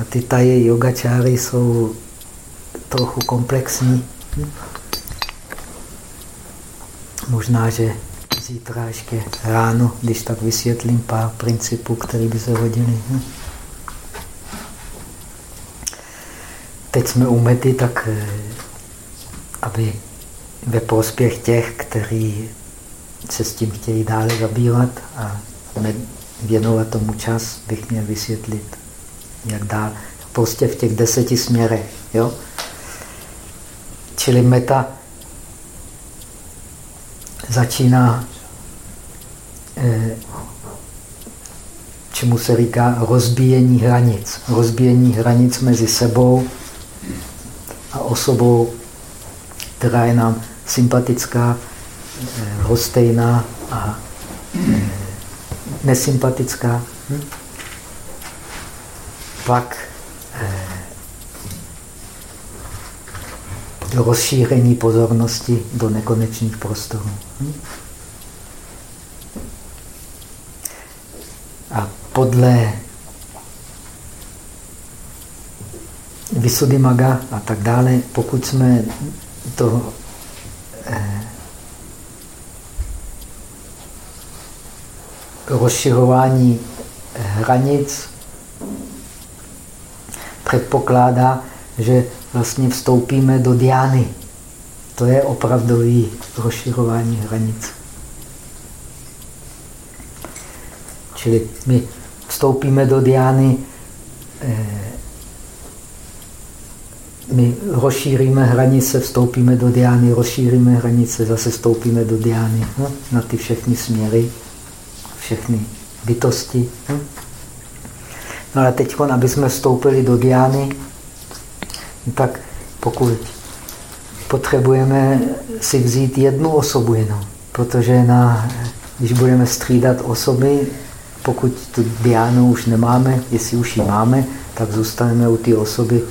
A ty taje yogačáry jsou trochu komplexní. Možná, že zítra ještě ráno, když tak vysvětlím pár principů, které by se hodily. Teď jsme u mety, tak eh, aby ve prospěch těch, kteří se s tím chtějí dále zabývat a věnovat tomu čas, bych měl vysvětlit, jak dál. Prostě v těch deseti směrech. Jo? Čili meta začíná, eh, čemu se říká rozbíjení hranic. Rozbíjení hranic mezi sebou a osobou, která je nám sympatická, eh, hostejná a eh, nesympatická. Pak eh, rozšíření pozornosti do nekonečných prostorů. A podle Visuddhimaga a tak dále, pokud jsme to eh, rozšiřování hranic předpokládá, že vlastně vstoupíme do diány. To je opravdový rozšiřování hranic. Čili my vstoupíme do diány, eh, my rozšíříme hranice, vstoupíme do diány, rozšíříme hranice, zase vstoupíme do diány. No, na ty všechny směry, všechny bytosti. No. no ale teď, aby jsme vstoupili do diány, tak pokud potřebujeme si vzít jednu osobu jenom, protože na, když budeme střídat osoby, pokud tu diánu už nemáme, jestli už ji máme, tak zůstaneme u té osoby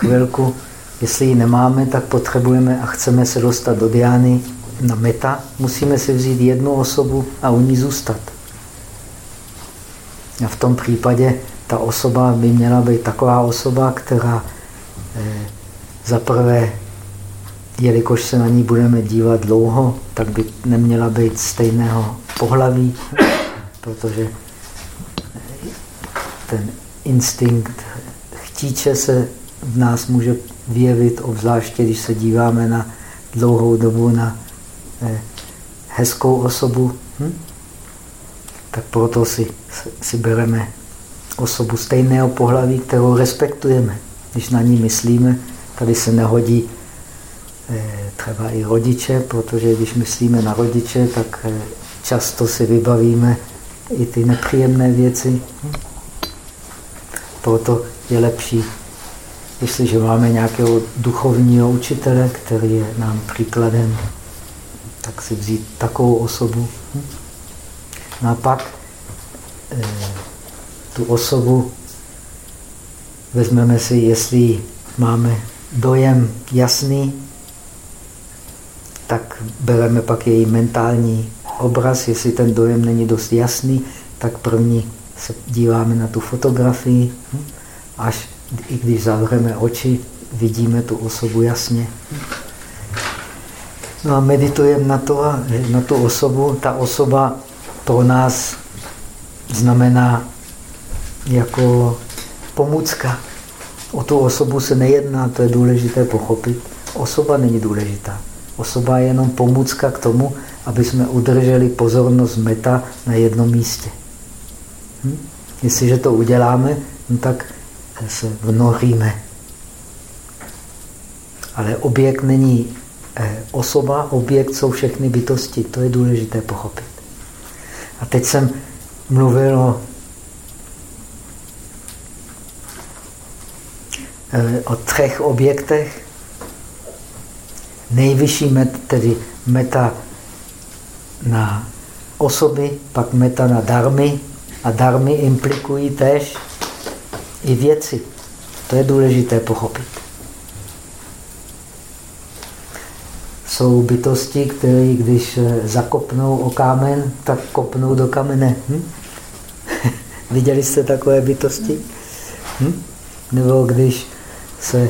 chvilku. Jestli ji nemáme, tak potřebujeme a chceme se dostat do diány na meta, musíme si vzít jednu osobu a u ní zůstat. A v tom případě ta osoba by měla být taková osoba, která eh, zaprvé, jelikož se na ní budeme dívat dlouho, tak by neměla být stejného pohlaví, protože ten instinkt chtíče se v nás může vyjevit, obzvláště když se díváme na dlouhou dobu na eh, hezkou osobu. Hm? Tak proto si, si bereme osobu stejného pohlaví, kterou respektujeme. Když na ní myslíme, tady se nehodí eh, třeba i rodiče, protože když myslíme na rodiče, tak eh, často si vybavíme i ty nepříjemné věci. Hm? Proto je lepší jestliže máme nějakého duchovního učitele, který je nám příkladem, tak si vzít takovou osobu. Hm? No a pak e, tu osobu vezmeme si, jestli máme dojem jasný, tak bereme pak její mentální obraz. Jestli ten dojem není dost jasný, tak první se díváme na tu fotografii, hm? až i když zavřeme oči, vidíme tu osobu jasně. No a meditujeme na, to, na tu osobu. Ta osoba pro nás znamená jako pomůcka. O tu osobu se nejedná, to je důležité pochopit. Osoba není důležitá. Osoba je jenom pomůcka k tomu, aby jsme udrželi pozornost meta na jednom místě. Hm? Jestliže to uděláme, no tak se vnoříme. Ale objekt není eh, osoba, objekt jsou všechny bytosti. To je důležité pochopit. A teď jsem mluvil o, eh, o třech objektech. Nejvyšší met, tedy meta na osoby, pak meta na darmy. A darmy implikují tež i věci. To je důležité pochopit. Jsou bytosti, které když eh, zakopnou o kámen, tak kopnou do kamene. Hm? Viděli jste takové bytosti? Hm? Nebo když se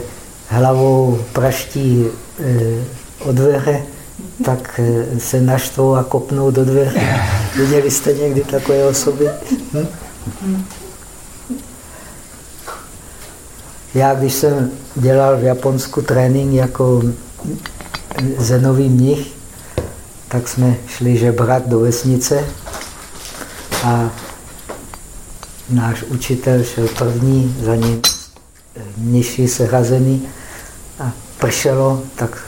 hlavou praští e, o dveře, tak e, se naštvou a kopnou do dveře. Viděli jste někdy takové osoby? Hm? Já, když jsem dělal v Japonsku trénink jako zenový mnich, tak jsme šli žebrat do vesnice a náš učitel šel první, za ním mniši sehazený a pršelo, tak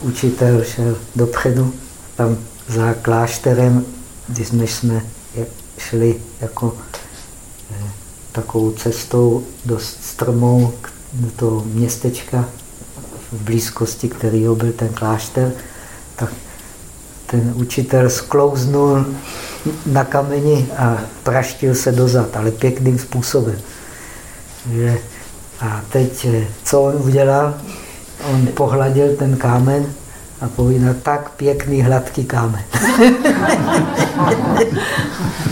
učitel šel dopředu, tam za klášterem, když jsme šli jako takovou cestou dost strmou do toho městečka v blízkosti, kterého byl ten klášter, tak ten učitel sklouznul na kameni a praštil se dozad, ale pěkným způsobem. A teď, co on udělal? On pohladil ten kámen a povídal, tak pěkný hladký kámen.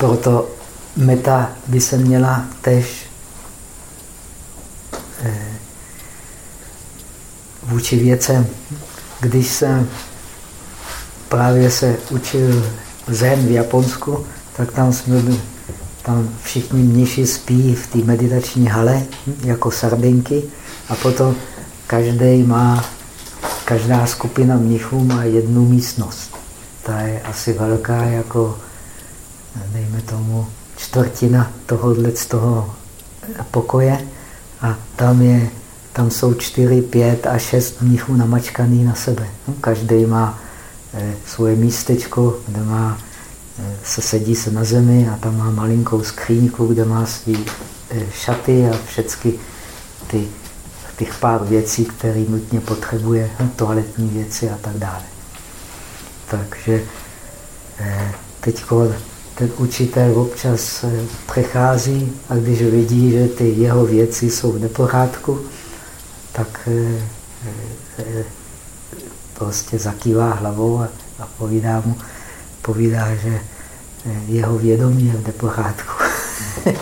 Proto meta by se měla tež eh, vůči věcem. Když jsem právě se učil zen v Japonsku, tak tam jsme tam všichni mniši spí v té meditační hale jako sardinky a potom každý má, každá skupina mnichů má jednu místnost. Ta je asi velká jako, dejme tomu, čtvrtina tohohle z toho pokoje a tam, je, tam jsou čtyři, pět a šest mnichů namačkaný na sebe. Hm, každý má eh, svoje místečko, kde má se sedí se na zemi a tam má malinkou skříňku, kde má svý e, šaty a všechny ty, těch pár věcí, které nutně potřebuje, no, toaletní věci a tak dále. Takže teď ten učitel občas e, přechází a když vidí, že ty jeho věci jsou v nepořádku, tak prostě zakývá hlavou a, a povídá mu, povídá, že eh, jeho vědomí je v nepořádku.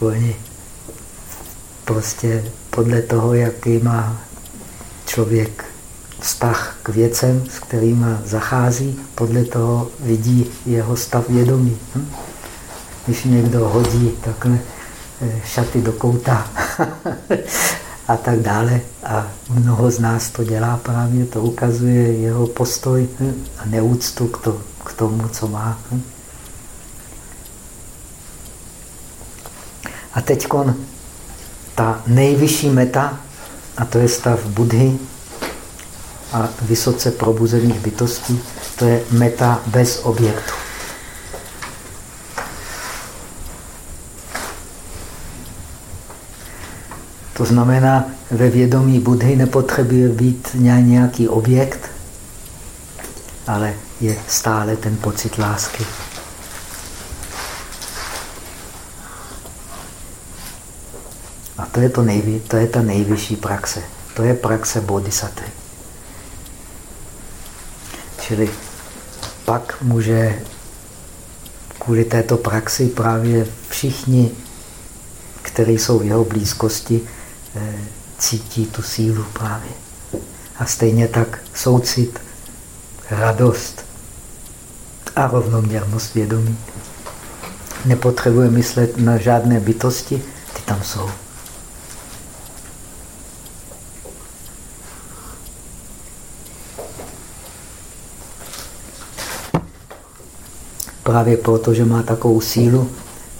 Oni prostě podle toho, jaký má člověk vztah k věcem, s kterými zachází, podle toho vidí jeho stav vědomí. Hm? Když někdo hodí takhle eh, šaty do kouta a tak dále. A mnoho z nás to dělá právě, to ukazuje jeho postoj hm, a neúctu k, to, k tomu, co má. Hm. A teď ta nejvyšší meta, a to je stav Budhy a vysoce probuzených bytostí, to je meta bez objektu. To znamená, ve vědomí Budhy nepotřebuje být nějaký objekt, ale je stále ten pocit lásky. A to je, to, nejvy, to je ta nejvyšší praxe. To je praxe bodhisattva. Čili pak může kvůli této praxi právě všichni, kteří jsou v jeho blízkosti, Eh, cítí tu sílu právě. A stejně tak soucit, radost a rovnoměrnost vědomí. Nepotřebuje myslet na žádné bytosti, ty tam jsou. Právě proto, že má takovou sílu,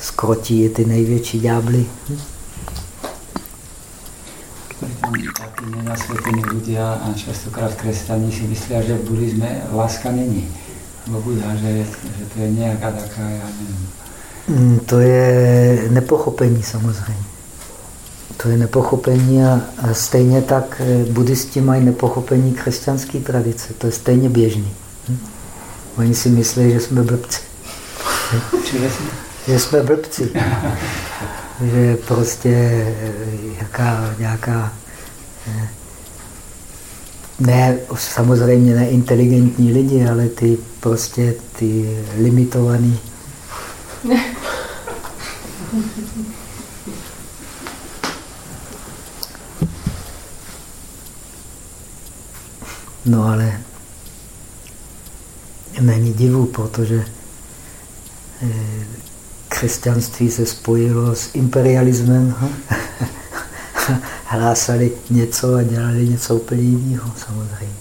skrotí ty největší ďábly. Takí nenasvětlení ľudia a častokrát kresťaní si myslí, že v buddhizme láska není. Buddha, že, že to je nějaká taká, já nevím. Mm, to je nepochopení samozřejmě. To je nepochopení a, a stejně tak eh, buddhisti mají nepochopení křesťanské tradice. To je stejně běžný. Hm? Oni si myslí, že jsme blbci. Že jsme blbci. že prostě eh, jaká, nějaká eh, ne, samozřejmě neinteligentní lidi, ale ty prostě ty limitovaný. No ale není divu, protože křesťanství se spojilo s imperialismem. Hlásali něco a dělali něco úplně jiného, samozřejmě.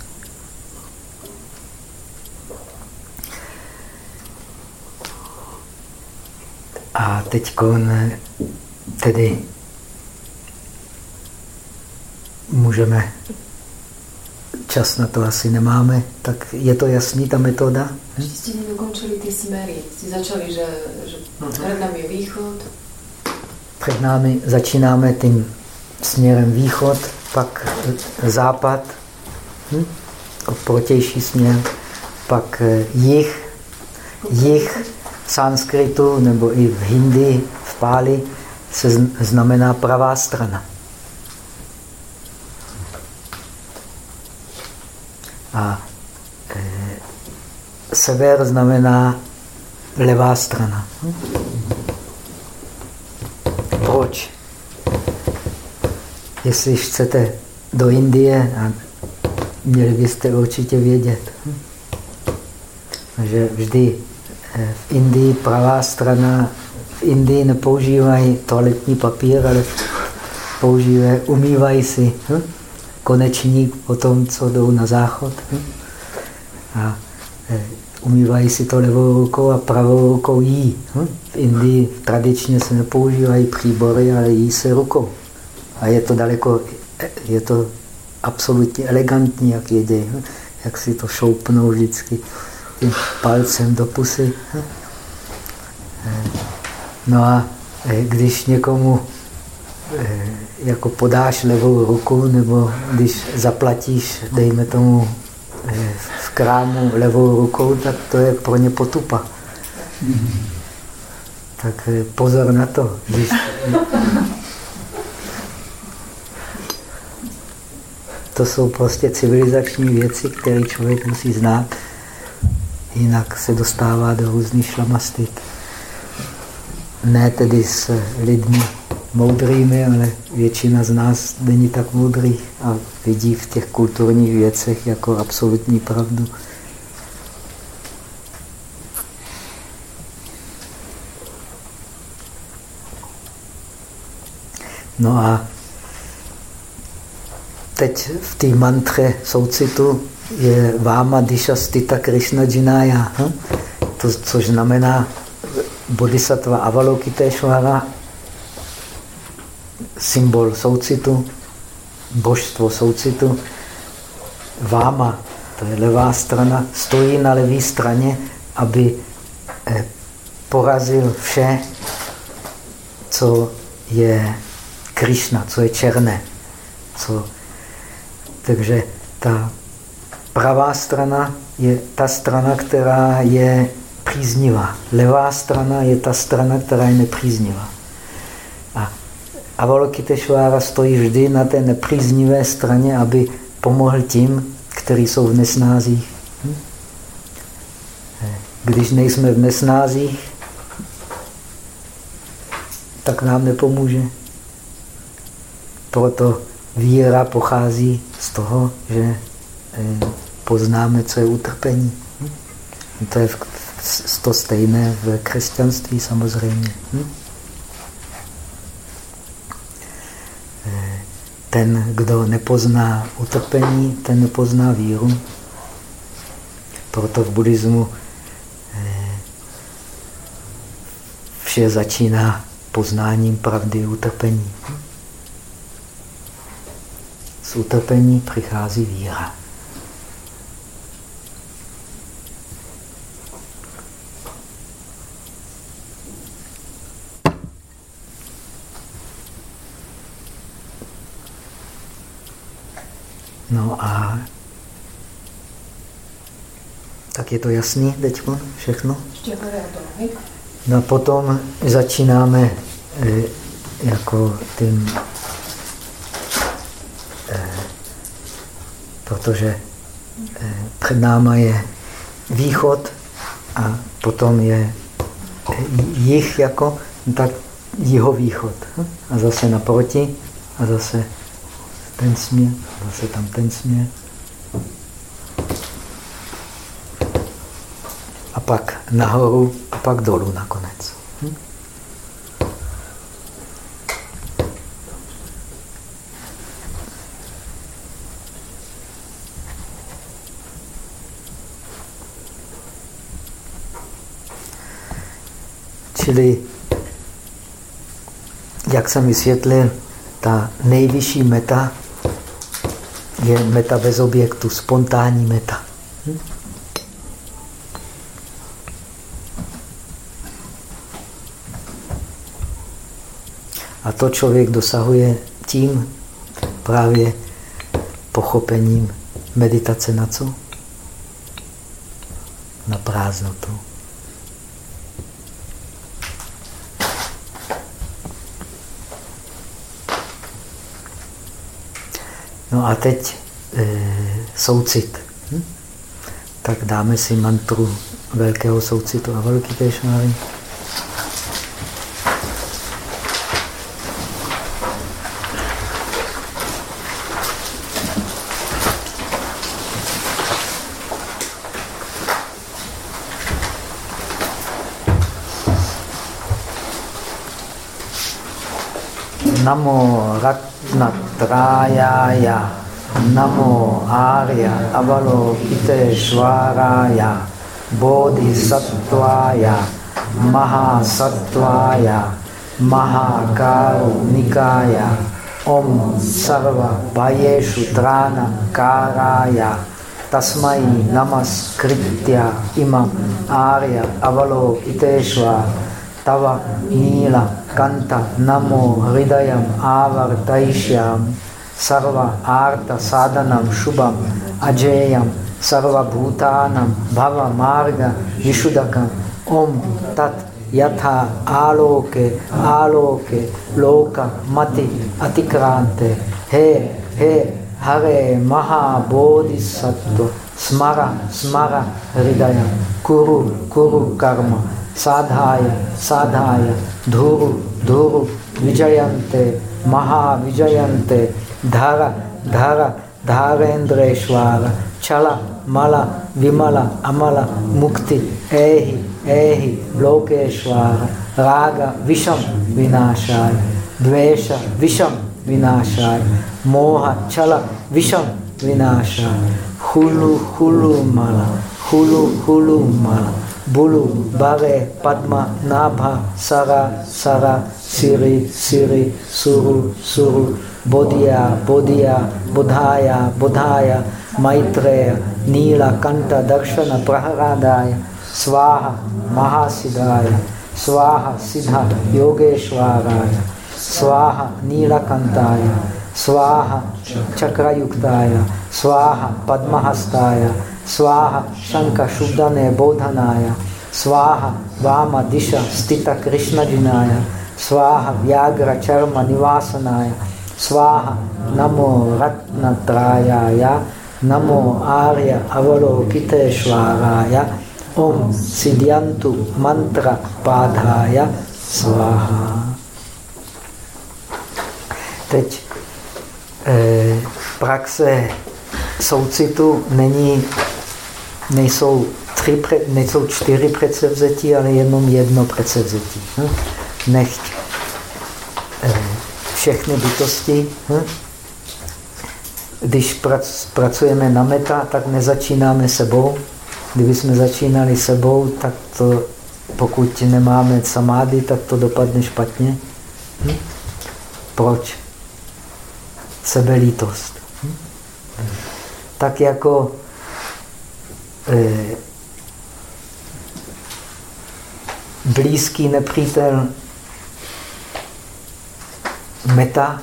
A teď tedy můžeme čas na to asi nemáme, tak je to jasný ta metoda? Hm? Jste nedokončili ty smery. Jste začali, že, že mhm. před námi je východ. Před námi začínáme tím směrem východ, pak západ, hm? protější směr, pak eh, jih, jih v sanskritu nebo i v hindi, v páli se znamená pravá strana. A e, sever znamená levá strana. Proč? Jestli chcete do Indie, a měli byste určitě vědět, že vždy eh, v Indii pravá strana, v Indii nepoužívají toaletní papír, ale používají, umývají si hm? Konečník po tom, co jdou na záchod. A eh, umývají si to levou rukou a pravou rukou jí. Hm? V Indii tradičně se nepoužívají příbory, ale jí se rukou. A je to daleko, je to absolutně elegantní, jak jedějí. Hm? Jak si to šoupnou vždycky tím palcem do pusy. Hm? No a když někomu jako podáš levou ruku, nebo když zaplatíš, dejme tomu, eh, v krámu levou rukou, tak to je pro ně potupa. Tak pozor na to. Když... To jsou prostě civilizační věci, které člověk musí znát, jinak se dostává do různých šlamastik ne tedy s lidmi moudrými, ale většina z nás není tak moudrý a vidí v těch kulturních věcech jako absolutní pravdu. No a teď v té mantře soucitu je Váma Disha Stita Krishna Jinaya, hm? to, což znamená bodhisattva Avalokiteshvara, symbol soucitu, božstvo soucitu, váma, to je levá strana, stojí na levé straně, aby eh, porazil vše, co je Krišna, co je černé. Co... Takže ta pravá strana je ta strana, která je příznivá. Levá strana je ta strana, která je nepříznivá. A Avalokiteshvára stojí vždy na té nepříznivé straně, aby pomohl tím, kteří jsou v nesnázích. Hm? Když nejsme v nesnázích, tak nám nepomůže. Proto víra pochází z toho, že eh, poznáme, co je utrpení. Hm? To je to stejné v křesťanství samozřejmě. Hm? Eh, ten, kdo nepozná utrpení, ten nepozná víru. Proto v buddhismu eh, vše začíná poznáním pravdy utrpení. Z utrpení přichází víra. No a tak je to jasný teď všechno? No a potom začínáme eh, jako tím, eh, protože eh, před náma je východ a potom je jich jako, tak jihovýchod. A zase naproti a zase ten směr, zase tam ten směr. A pak nahoru a pak dolů nakonec. Hm? Čili, jak jsem vysvětlil, ta nejvyšší meta je meta bez objektu, spontánní meta. Hm? A to člověk dosahuje tím právě pochopením meditace na co? Na prázdnotu. No a teď e, soucit. Hm? Tak dáme si mantru velkého soucitu a velký kešnávy. Namo Ratnat Namo Arya Avalokiteshvaraya. Bodhisattvaya. Mahasattvaya. Mahakarunikaya. Om Sarva Bhayeshu Trana Karaya. Tasmai Namaskritya Imam Arya Avalokiteshvara. Tava Nila Kanta Namo Hridayam Avartaishyam Sarva Arta Sadhanam Shubham Ajayam Sarva Bhutanam Bhava Marga Vishudakam Om Tat Yatha Aloke Loka Mati Atikrante He He Hare Maha Bodhisattva Smara Smara Hridayam Kuru Kuru Karma साधाय साधाय धूरु धूरु विजयन्ते, महाविजयन्ते, धर धर, धारेन्द्रेश्वर, छल, मल, विमल, अमल, मुक्ति, एहि एहि, लोकेश्वर, राग, विषम, विनाशाय, द्वेष, विषम, विनाशाय, मोह, छल, विषम, विनाशाय, हुलु हुलु, मल, हुलु हुलु, मल बुलु बागे पद्मा नाभा सगा सगा सिरी सिरी सुरु सुरु बोधिया बोधिया बुधाया बुधाया मैत्रेय नीलकंठ दक्षिण प्रहरादाय स्वाहा महासिद्धाय स्वाहा सिद्ध योगेश्वराय स्वाहा नीलकंठाय स्वाहा चक्रयुक्ताय स्वाहा पद्महस्ताय Swaha Shanka Shubdane Bodhanaya Swaha Vama Disha Stita Krishna Jinaya Swaha Vyagra Charma Nivasanaya Swaha Namo Ratnatrayaya. Namo Arya Avalokiteshvaraya. Om Siddhyantu Mantra Padhaya. Swaha Teď eh, praxe soucitu není nejsou, tři, nejsou čtyři předsevzetí, ale jenom jedno předsevzetí. Hm? Nechť eh, všechny bytosti, hm? když prac, pracujeme na meta, tak nezačínáme sebou. Kdyby jsme začínali sebou, tak to, pokud nemáme samády, tak to dopadne špatně. Hm? Proč? Sebelítost. Tak jako blízký nepřítel meta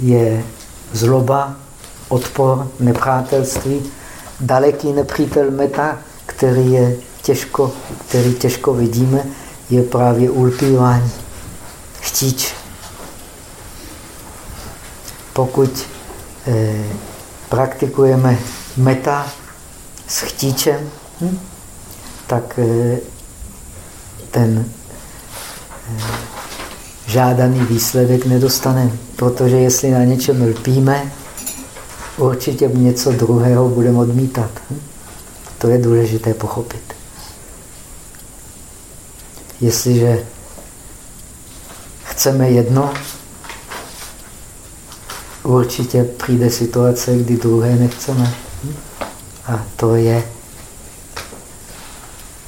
je zloba, odpor, nepřátelství. Daleký nepřítel meta, který je těžko, který těžko vidíme, je právě ulpívání, chtíč. Pokud eh, praktikujeme meta s chtíčem, hm? tak eh, ten eh, žádaný výsledek nedostaneme. Protože jestli na něčem lpíme, určitě něco druhého budeme odmítat. Hm? To je důležité pochopit. Jestliže chceme jedno, určitě přijde situace, kdy druhé nechceme. A to je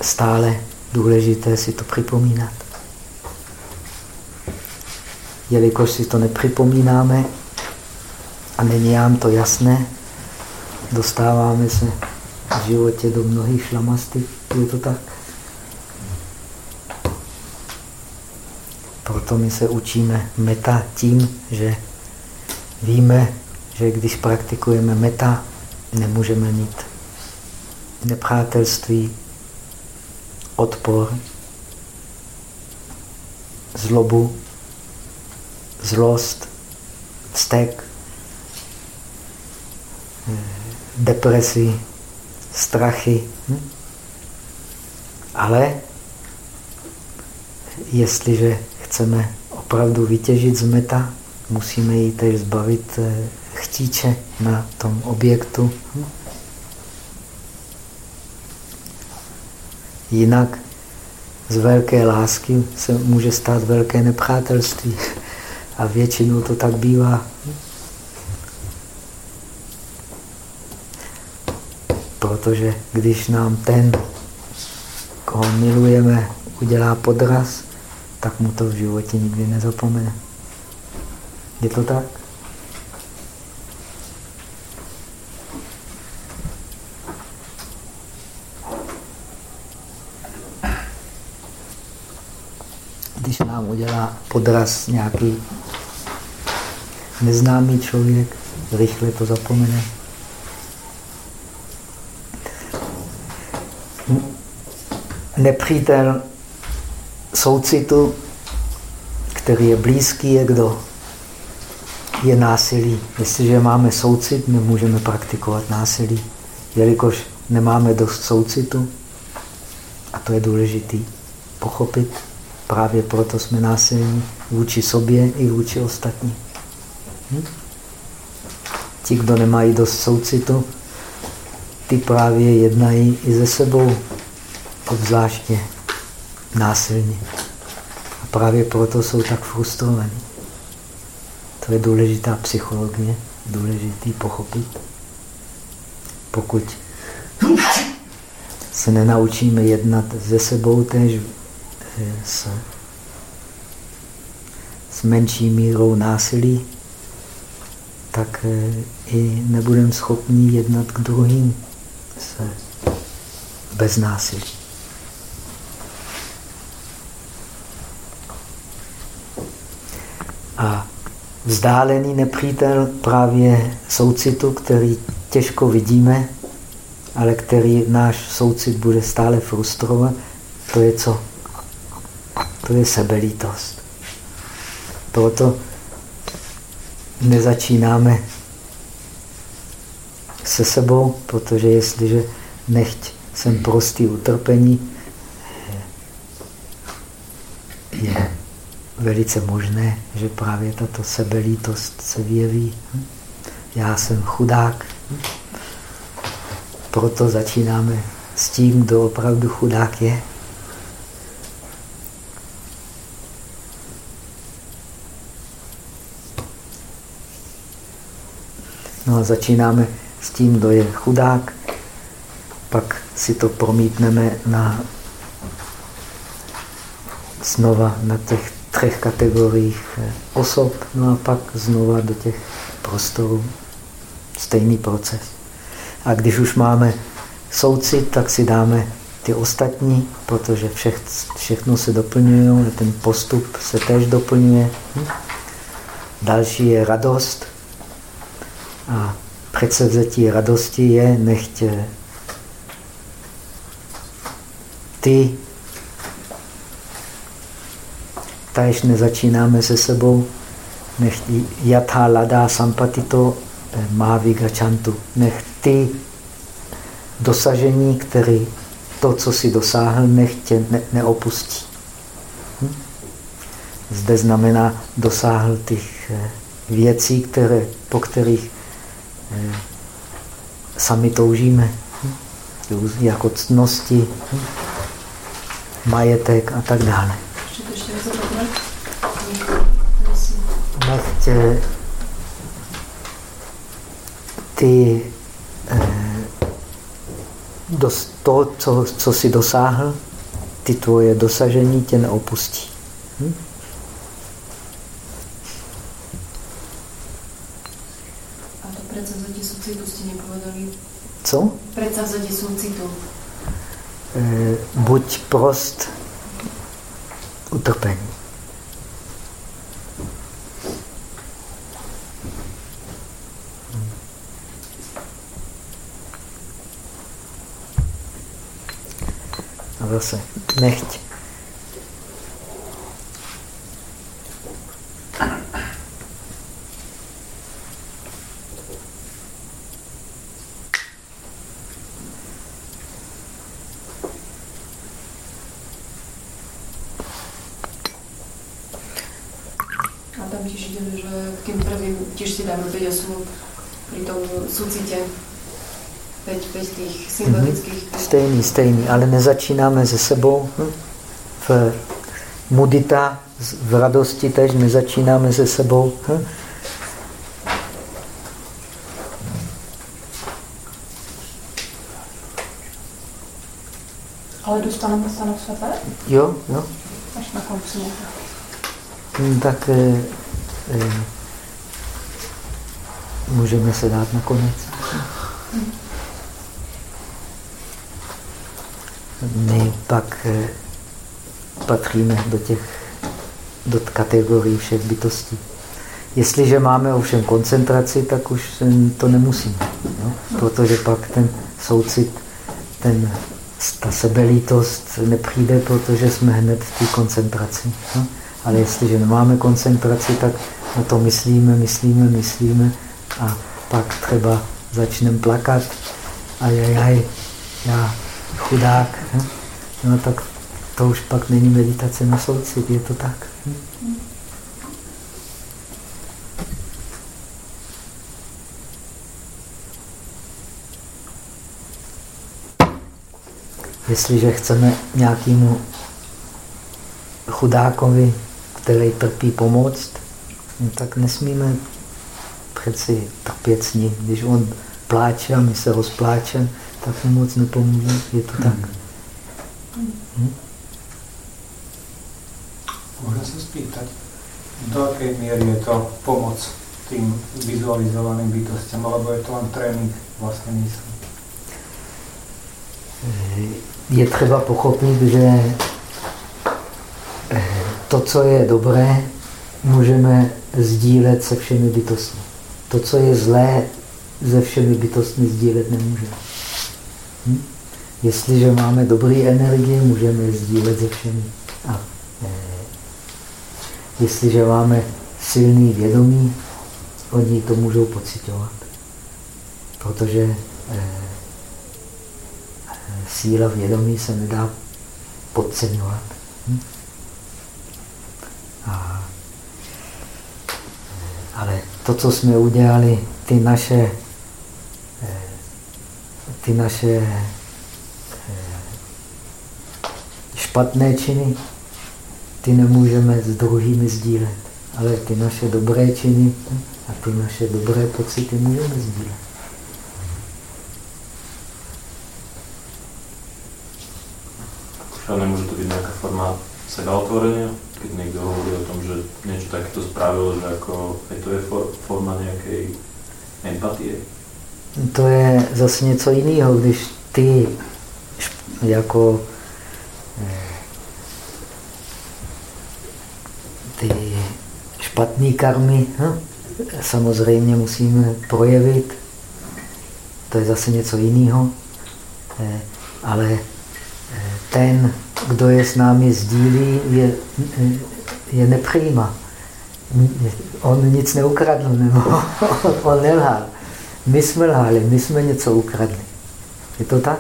stále důležité si to připomínat. Jelikož si to nepřipomínáme a není nám to jasné, dostáváme se v životě do mnohých šlamasty. Je to tak? Proto my se učíme meta tím, že víme, že když praktikujeme meta, nemůžeme mít nepřátelství, odpor, zlobu, zlost, vztek, depresi, strachy. Hm? Ale jestliže chceme opravdu vytěžit z meta, musíme ji tež zbavit eh, chtíče na tom objektu. Jinak z velké lásky se může stát velké nepřátelství. A většinou to tak bývá. Protože když nám ten, koho milujeme, udělá podraz, tak mu to v životě nikdy nezapomene. Je to tak? Udělá podraz nějaký neznámý člověk, rychle to zapomene. Nepřítel soucitu, který je blízký, je kdo? Je násilí. Jestliže máme soucit, nemůžeme praktikovat násilí, jelikož nemáme dost soucitu. A to je důležité pochopit. Právě proto jsme násilní vůči sobě i vůči ostatním. Hm? Ti, kdo nemají dost soucitu, ty právě jednají i ze sebou, obzvláště násilně. A právě proto jsou tak frustrovaní. To je důležitá psychologie, důležitý pochopit. Pokud se nenaučíme jednat ze sebou tež s, s menší mírou násilí, tak eh, i nebudeme schopni jednat k druhým s, bez násilí. A vzdálený nepřítel právě soucitu, který těžko vidíme, ale který náš soucit bude stále frustrovat, to je co? To je sebelítost. Proto nezačínáme se sebou, protože jestliže nechť jsem prostý utrpení, je velice možné, že právě tato sebelítost se vyjeví. Já jsem chudák, proto začínáme s tím, kdo opravdu chudák je. No a začínáme s tím, kdo je chudák, pak si to promítneme na znova na těch třech kategoriích eh, osob, no a pak znova do těch prostorů. Stejný proces. A když už máme soucit, tak si dáme ty ostatní, protože všech, všechno se doplňuje, ten postup se též doplňuje. Hm? Další je radost. A předsevzetí radosti je, nechť ty Taž nezačínáme se sebou, nech jatha lada sampatito má vygačantu. Nech ty dosažení, který to, co si dosáhl, nech tě ne, neopustí. Hm? Zde znamená dosáhl těch eh, věcí, které, po kterých sami toužíme. Hm? Jako ctnosti, hm? majetek a tak dále. Nechť ty eh, dos, to, co, co jsi dosáhl, ty tvoje dosažení tě neopustí. Hm? A to predsavzatí súcitu ste nepovedali? Co? Predsavzatí súcitu. Eh, buď prost utrpení. A zase nechť. Súcite. 5, 5 tých symbolických. Mm -hmm. Stejný, stejný, ale nezačínáme se sebou. Hm? v mudita, v radosti tež my začínáme se sebou. Hm? Ale dostaneme se na sebe? Jo, jo. Až na konci. Hm, tak eh, eh, můžeme se dát na konec. My pak eh, patříme do těch do kategorií všech bytostí. Jestliže máme ovšem koncentraci, tak už to nemusíme. No? Protože pak ten soucit, ten, ta sebelítost nepřijde, protože jsme hned v té koncentraci. No? Ale jestliže nemáme koncentraci, tak na to myslíme, myslíme, myslíme a pak třeba začneme plakat a jaj, já chudák. No? no tak to už pak není meditace na soucit, je to tak. Jestliže chceme nějakému chudákovi, který trpí, pomoct, no tak nesmíme přeci trpět s ním. Když on pláče a my se rozpláčeme, tak mu moc nepomůže. Je to tak. Hm? Môžem sa spýtať, do akej miery je to pomoc tým vizualizovaným bytostiam, alebo je to len trénink vlastne mysli? Je třeba pochopit, že eh, to, co je dobré, můžeme sdílet se všemi bytostmi. To, co je zlé, se všemi bytostmi sdílet nemůžeme. Hm? Jestliže máme dobré energie, můžeme je sdílet se všemi. A Jestliže máme silný vědomí, oni to můžou pocitovat. Protože eh, síla vědomí se nedá podceňovat. Hm? A, eh, ale to, co jsme udělali, ty naše, eh, ty naše eh, špatné činy, ty nemůžeme s druhými sdílet. Ale ty naše dobré činy a ty naše dobré pocity můžeme sdílet. A nemůže to být nějaká forma sebaotvorenia? Keď někdo hovorí o tom, že něco takéto spravil, že jako, aj to je for, forma nějaké empatie? To je zase něco jiného, když ty jako eh, ty špatné karmy hm? samozřejmě musíme projevit. To je zase něco jiného. Eh, ale ten, kdo je s námi sdílí, je, je nepřijímá. On nic neukradl, nebo on nelhal. My jsme lhali, my jsme něco ukradli. Je to tak?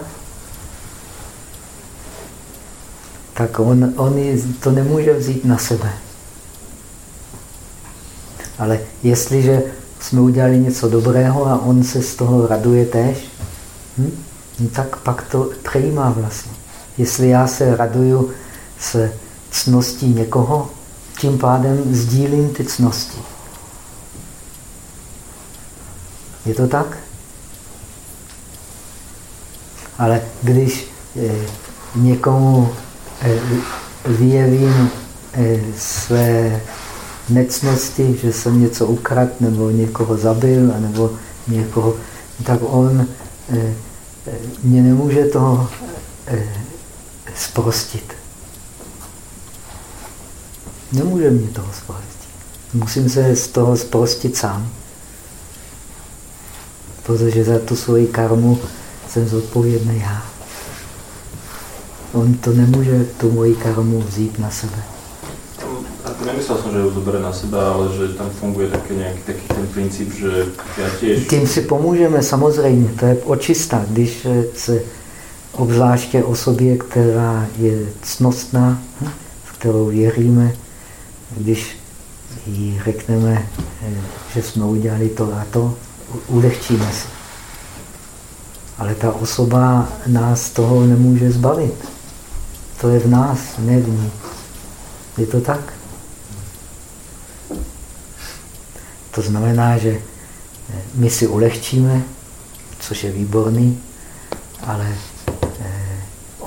Tak on, on to nemůže vzít na sebe. Ale jestliže jsme udělali něco dobrého a on se z toho raduje tež, hm? no tak pak to přejímá vlastně. Jestli já se raduju s cností někoho, tím pádem sdílím ty cnosti. Je to tak? Ale když eh, někomu eh, vyjevím eh, své necnosti, že jsem něco ukradl, nebo někoho zabil, nebo někoho, tak on mě nemůže toho sprostit. Nemůže mě toho sprostit. Musím se z toho sprostit sám. Protože za tu svoji karmu jsem zodpovědný já. On to nemůže tu moji karmu vzít na sebe nemyslel som, že ju zoberie na seba, ale že tam funguje také nějaký taký ten princip, že já těž... Tím si pomůžeme samozřejmě, to je očistá, když se obzvláště osobě, která je cnostná, hm, v kterou věříme, když jí řekneme, eh, že jsme udělali to a to, ulehčíme si. Ale ta osoba nás toho nemůže zbavit. To je v nás, ne v ní. Je to tak? To znamená, že my si ulehčíme, což je výborný, ale eh,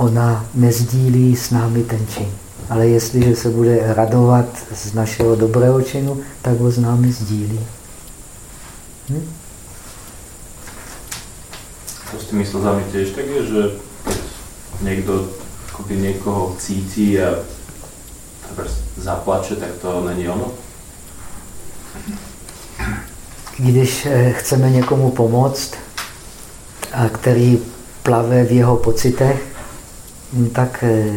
ona nezdílí s námi ten čin. Ale jestliže se bude radovat z našeho dobrého činu, tak ho s námi sdílí. Hm? To s tými slzami tiež tak je, že niekto akoby niekoho cíti a zaplače, tak to není ono? Když eh, chceme někomu pomoct, a který plave v jeho pocitech, tak eh,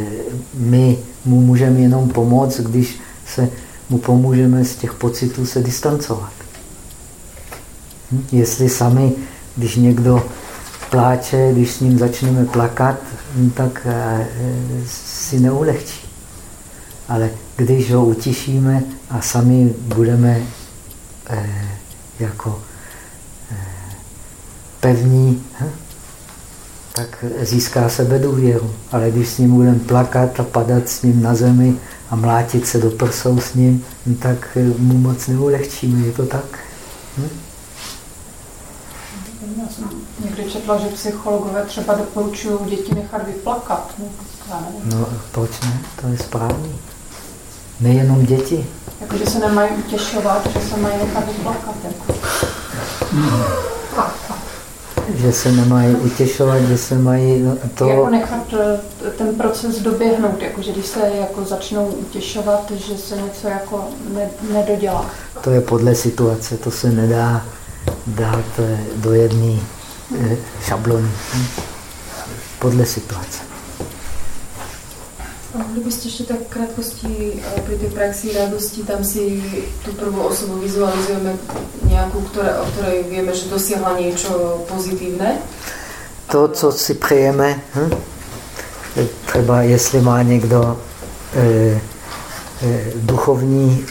my mu můžeme jenom pomoct, když se mu pomůžeme z těch pocitů se distancovat. Hm, jestli sami, když někdo pláče, když s ním začneme plakat, hm, tak eh, si neulehčí. Ale když ho utišíme a sami budeme jako eh, pevní, hm? Tak získá sebe důvěru. Ale když s ním budeme plakat a padat s ním na zemi a mlátit se do prsou s ním, hm, tak eh, mu moc neulehčíme. Je to tak? Hm? Já jsem někdy četla, že psychologové třeba doporučují děti nechat vyplakat. No, no proč ne? To je správný. Nejenom děti. Jako, že se nemají utěšovat, že se mají nechat vyplakat. Jako. Že se nemají utěšovat, že se mají to... Jako nechat eh, ten proces doběhnout, jako, že když se jako začnou utěšovat, že se něco jako ne, nedodělá. To je podle situace, to se nedá dát eh, do jedné eh, šablony. Podle situace. Kdybyste ještě tak krátkosti pri té praxi radosti, tam si tu prvú osobu vizualizujeme nějakou, které, o které víme, že dosiahla něco pozitivné? To, co si přejeme, hm? třeba jestli má někdo eh, eh, duchovní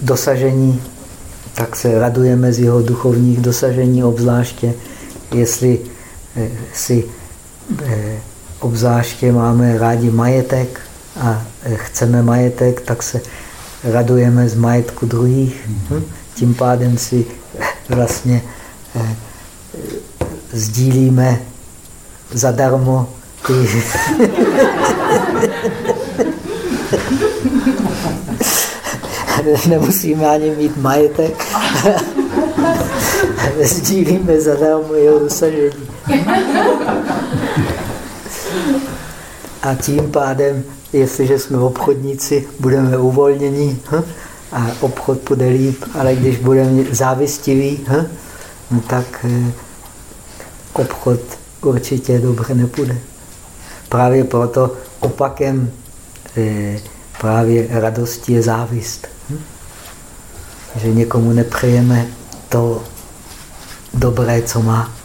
dosažení, tak se radujeme z jeho duchovních dosažení, obzvláště jestli eh, si eh, obzvláště máme rádi majetek a eh, chceme majetek, tak se radujeme z majetku druhých. Hm? Tím pádem si vlastně eh, sdílíme zadarmo ty Nemusíme ani mít majetek. Sdílíme zadarmo jeho dosažení. A tím pádem, jestliže jsme obchodníci, budeme uvolnění hm? a obchod bude líp, ale když budeme závistiví, hm? no tak eh, obchod určitě dobře nepůjde. Právě proto opakem eh, právě radosti je závist. Hm? Že někomu nepřejeme to dobré, co má.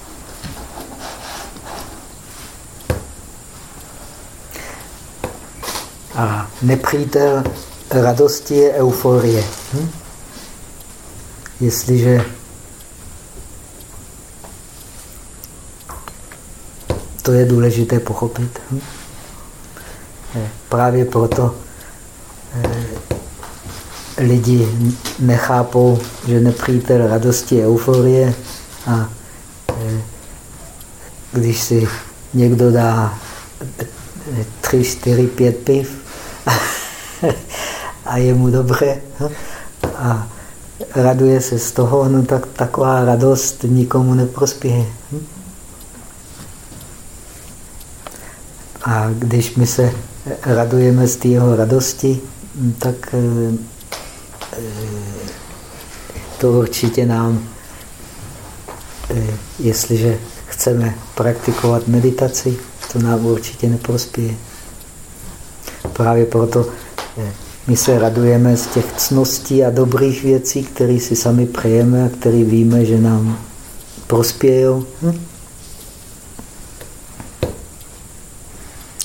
A nepřítel radosti je euforie. Hm? Jestliže to je důležité pochopit. Hm? Právě proto eh, lidi nechápou, že nepřítel radosti je euforie a eh, když si někdo dá tři, čtyři, pět piv, a je mu dobře a raduje se z toho, no tak taková radost nikomu neprospěje. A když my se radujeme z té jeho radosti, tak eh, to určitě nám, eh, jestliže chceme praktikovat meditaci, to nám určitě neprospěje. Právě proto my se radujeme z těch cností a dobrých věcí, které si sami přejeme a které víme, že nám prospějí. Hm?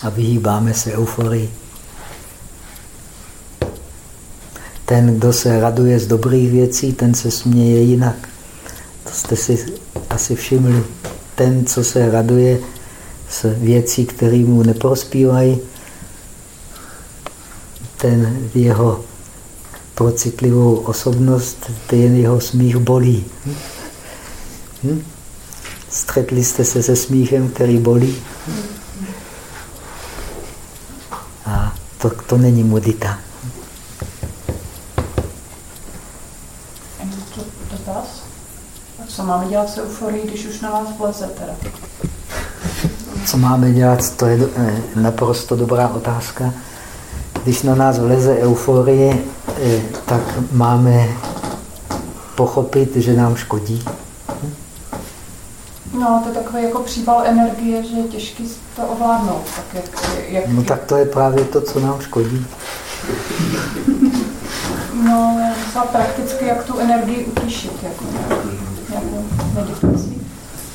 A vyhýbáme se euforii. Ten, kdo se raduje z dobrých věcí, ten se směje jinak. To jste si asi všimli. Ten, co se raduje z věcí, které mu neprospívají, ten jeho procitlivou osobnost, ten jeho smích bolí. Hm? Střetli jste se se smíchem, který bolí? A to, to není mudita. Dotaz? Co máme dělat se euforií, když už na vás vleze teda? Co máme dělat, to je eh, naprosto dobrá otázka. Když na nás vleze euforie, eh, tak máme pochopit, že nám škodí. No, to je takový jako příval energie, že je těžké to ovládnout. Tak jak, jak, No tak to je právě to, co nám škodí. No, já myslela prakticky, jak tu energii utišit, jako nějakou meditací.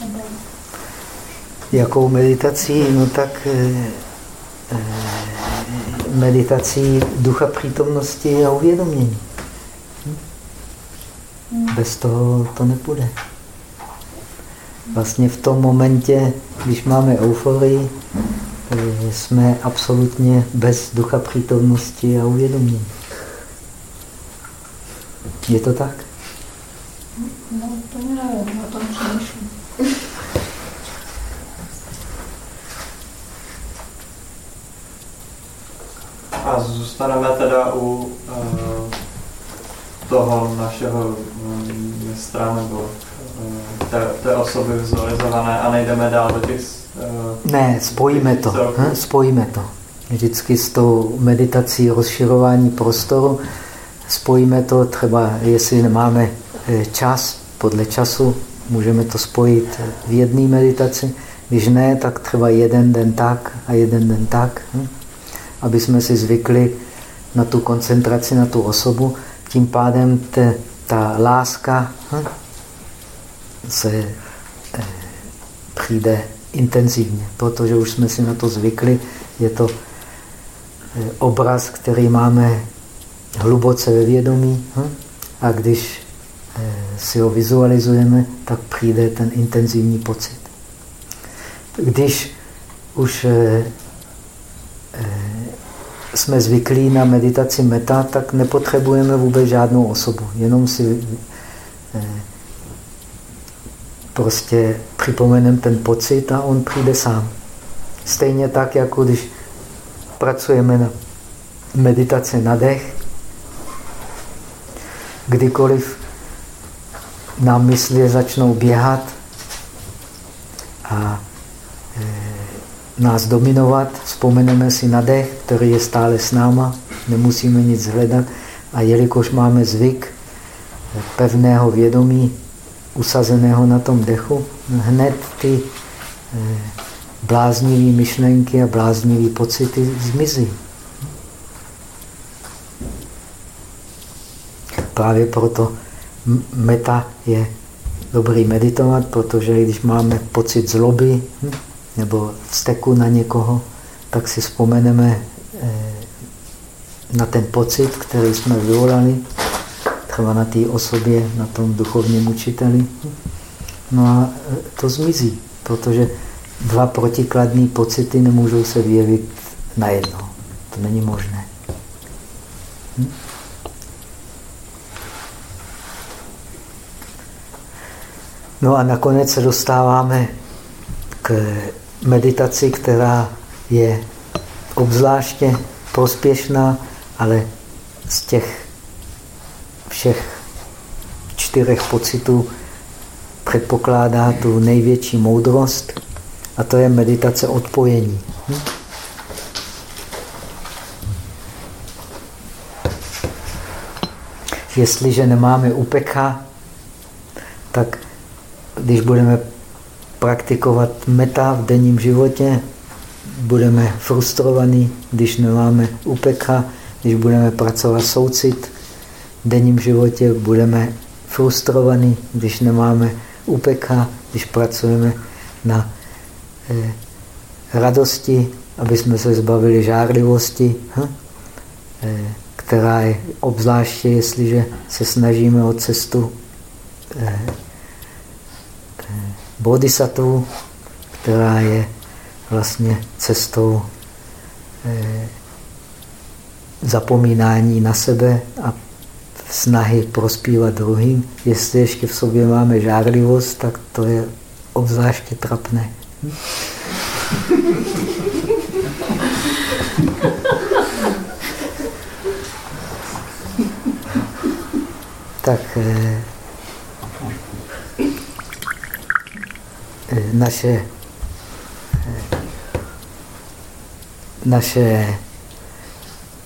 Nebo... Jakou meditací? No tak eh, eh, meditací ducha přítomnosti a uvědomění. Bez toho to nepůjde. Vlastně v tom momentě, když máme euforii, eh, jsme absolutně bez ducha přítomnosti a uvědomění. Je to tak? No, úplně nevím, o tom přemýšlím. A zůstaneme teda u uh, toho našeho mistra nebo uh, té, té osoby vizualizované a nejdeme dál do těch... Uh, Ne, spojíme to. Hm? Spojíme to. Vždycky s tou meditací rozširování prostoru spojíme to, třeba jestli nemáme eh, čas, podle času můžeme to spojit v jedné meditaci. Když ne, tak třeba jeden den tak a jeden den tak. Hm? Aby jsme si zvykli na tu koncentraci, na tu osobu. Tím pádem te, ta láska hm? se eh, přijde intenzivně, protože už jsme si na to zvykli. Je to eh, obraz, který máme hluboce ve vědomí hm? a když eh, si ho vizualizujeme, tak přijde ten intenzivní pocit. Když už eh, eh, jsme zvyklí na meditaci meta, tak nepotřebujeme vůbec žádnou osobu. Jenom si prostě připomeneme ten pocit a on přijde sám. Stejně tak, jako když pracujeme na meditaci na dech, kdykoliv nám mysli začnou běhat a nás dominovat, vzpomeneme si na dech, který je stále s náma, nemusíme nic hledat. A jelikož máme zvyk pevného vědomí, usazeného na tom dechu, hned ty e, bláznivé myšlenky a bláznivé pocity zmizí. Právě proto meta je dobrý meditovat, protože když máme pocit zloby hm, nebo vzteku na někoho, tak si vzpomeneme eh, na ten pocit, který jsme vyvolali, třeba na té osobě, na tom duchovním učiteli. No a eh, to zmizí, protože dva protikladné pocity nemůžou se vyjevit najednou. To není možné. Hm? No a nakonec se dostáváme k meditaci, která je obzvláště prospěšná, ale z těch všech čtyřech pocitů předpokládá tu největší moudrost a to je meditace odpojení. Jestliže nemáme upecha, tak když budeme praktikovat meta v denním životě, budeme frustrovaní, když nemáme upekha, když budeme pracovat soucit v denním životě, budeme frustrovaní, když nemáme upekha, když pracujeme na eh, radosti, aby jsme se zbavili žárlivosti, hm? eh, která je obzvláště, jestliže se snažíme o cestu eh, bodhisattva, která je vlastně cestou eh, zapomínání na sebe a snahy prospívat druhým. Jestli ještě v sobě máme žárlivost, tak to je obzvláště trapné. tak eh, eh, naše eh, naše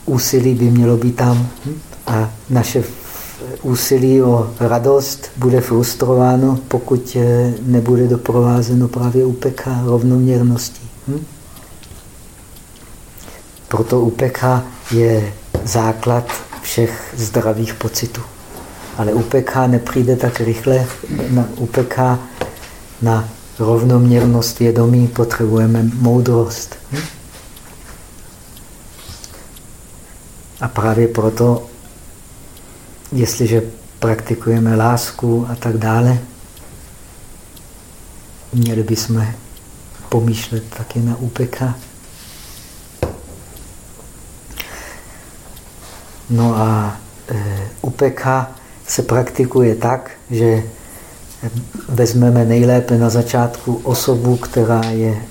úsilí by mělo být tam a naše úsilí o radost bude frustrováno, pokud nebude doprovázeno právě upeká rovnoměrností. Hm? Proto upeká je základ všech zdravých pocitů. Ale UPK nepřijde tak rychle. Na UPK na rovnoměrnost vědomí potřebujeme moudrost. A právě proto, jestliže praktikujeme lásku a tak dále, měli bychom pomýšlet taky na UPK. No a e, UPK se praktikuje tak, že vezmeme nejlépe na začátku osobu, která je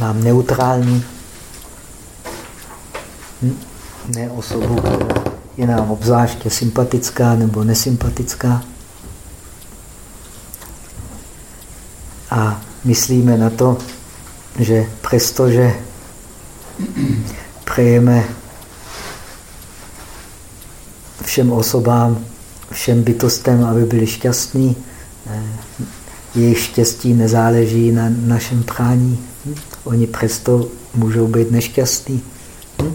nám neutrální, hm? ne osobu, která je nám obzvláště sympatická nebo nesympatická. A myslíme na to, že přestože přejeme všem osobám všem bytostem, aby byli šťastní. Eh, jejich štěstí nezáleží na našem prání. Hm? Oni přesto můžou být nešťastní. Hm?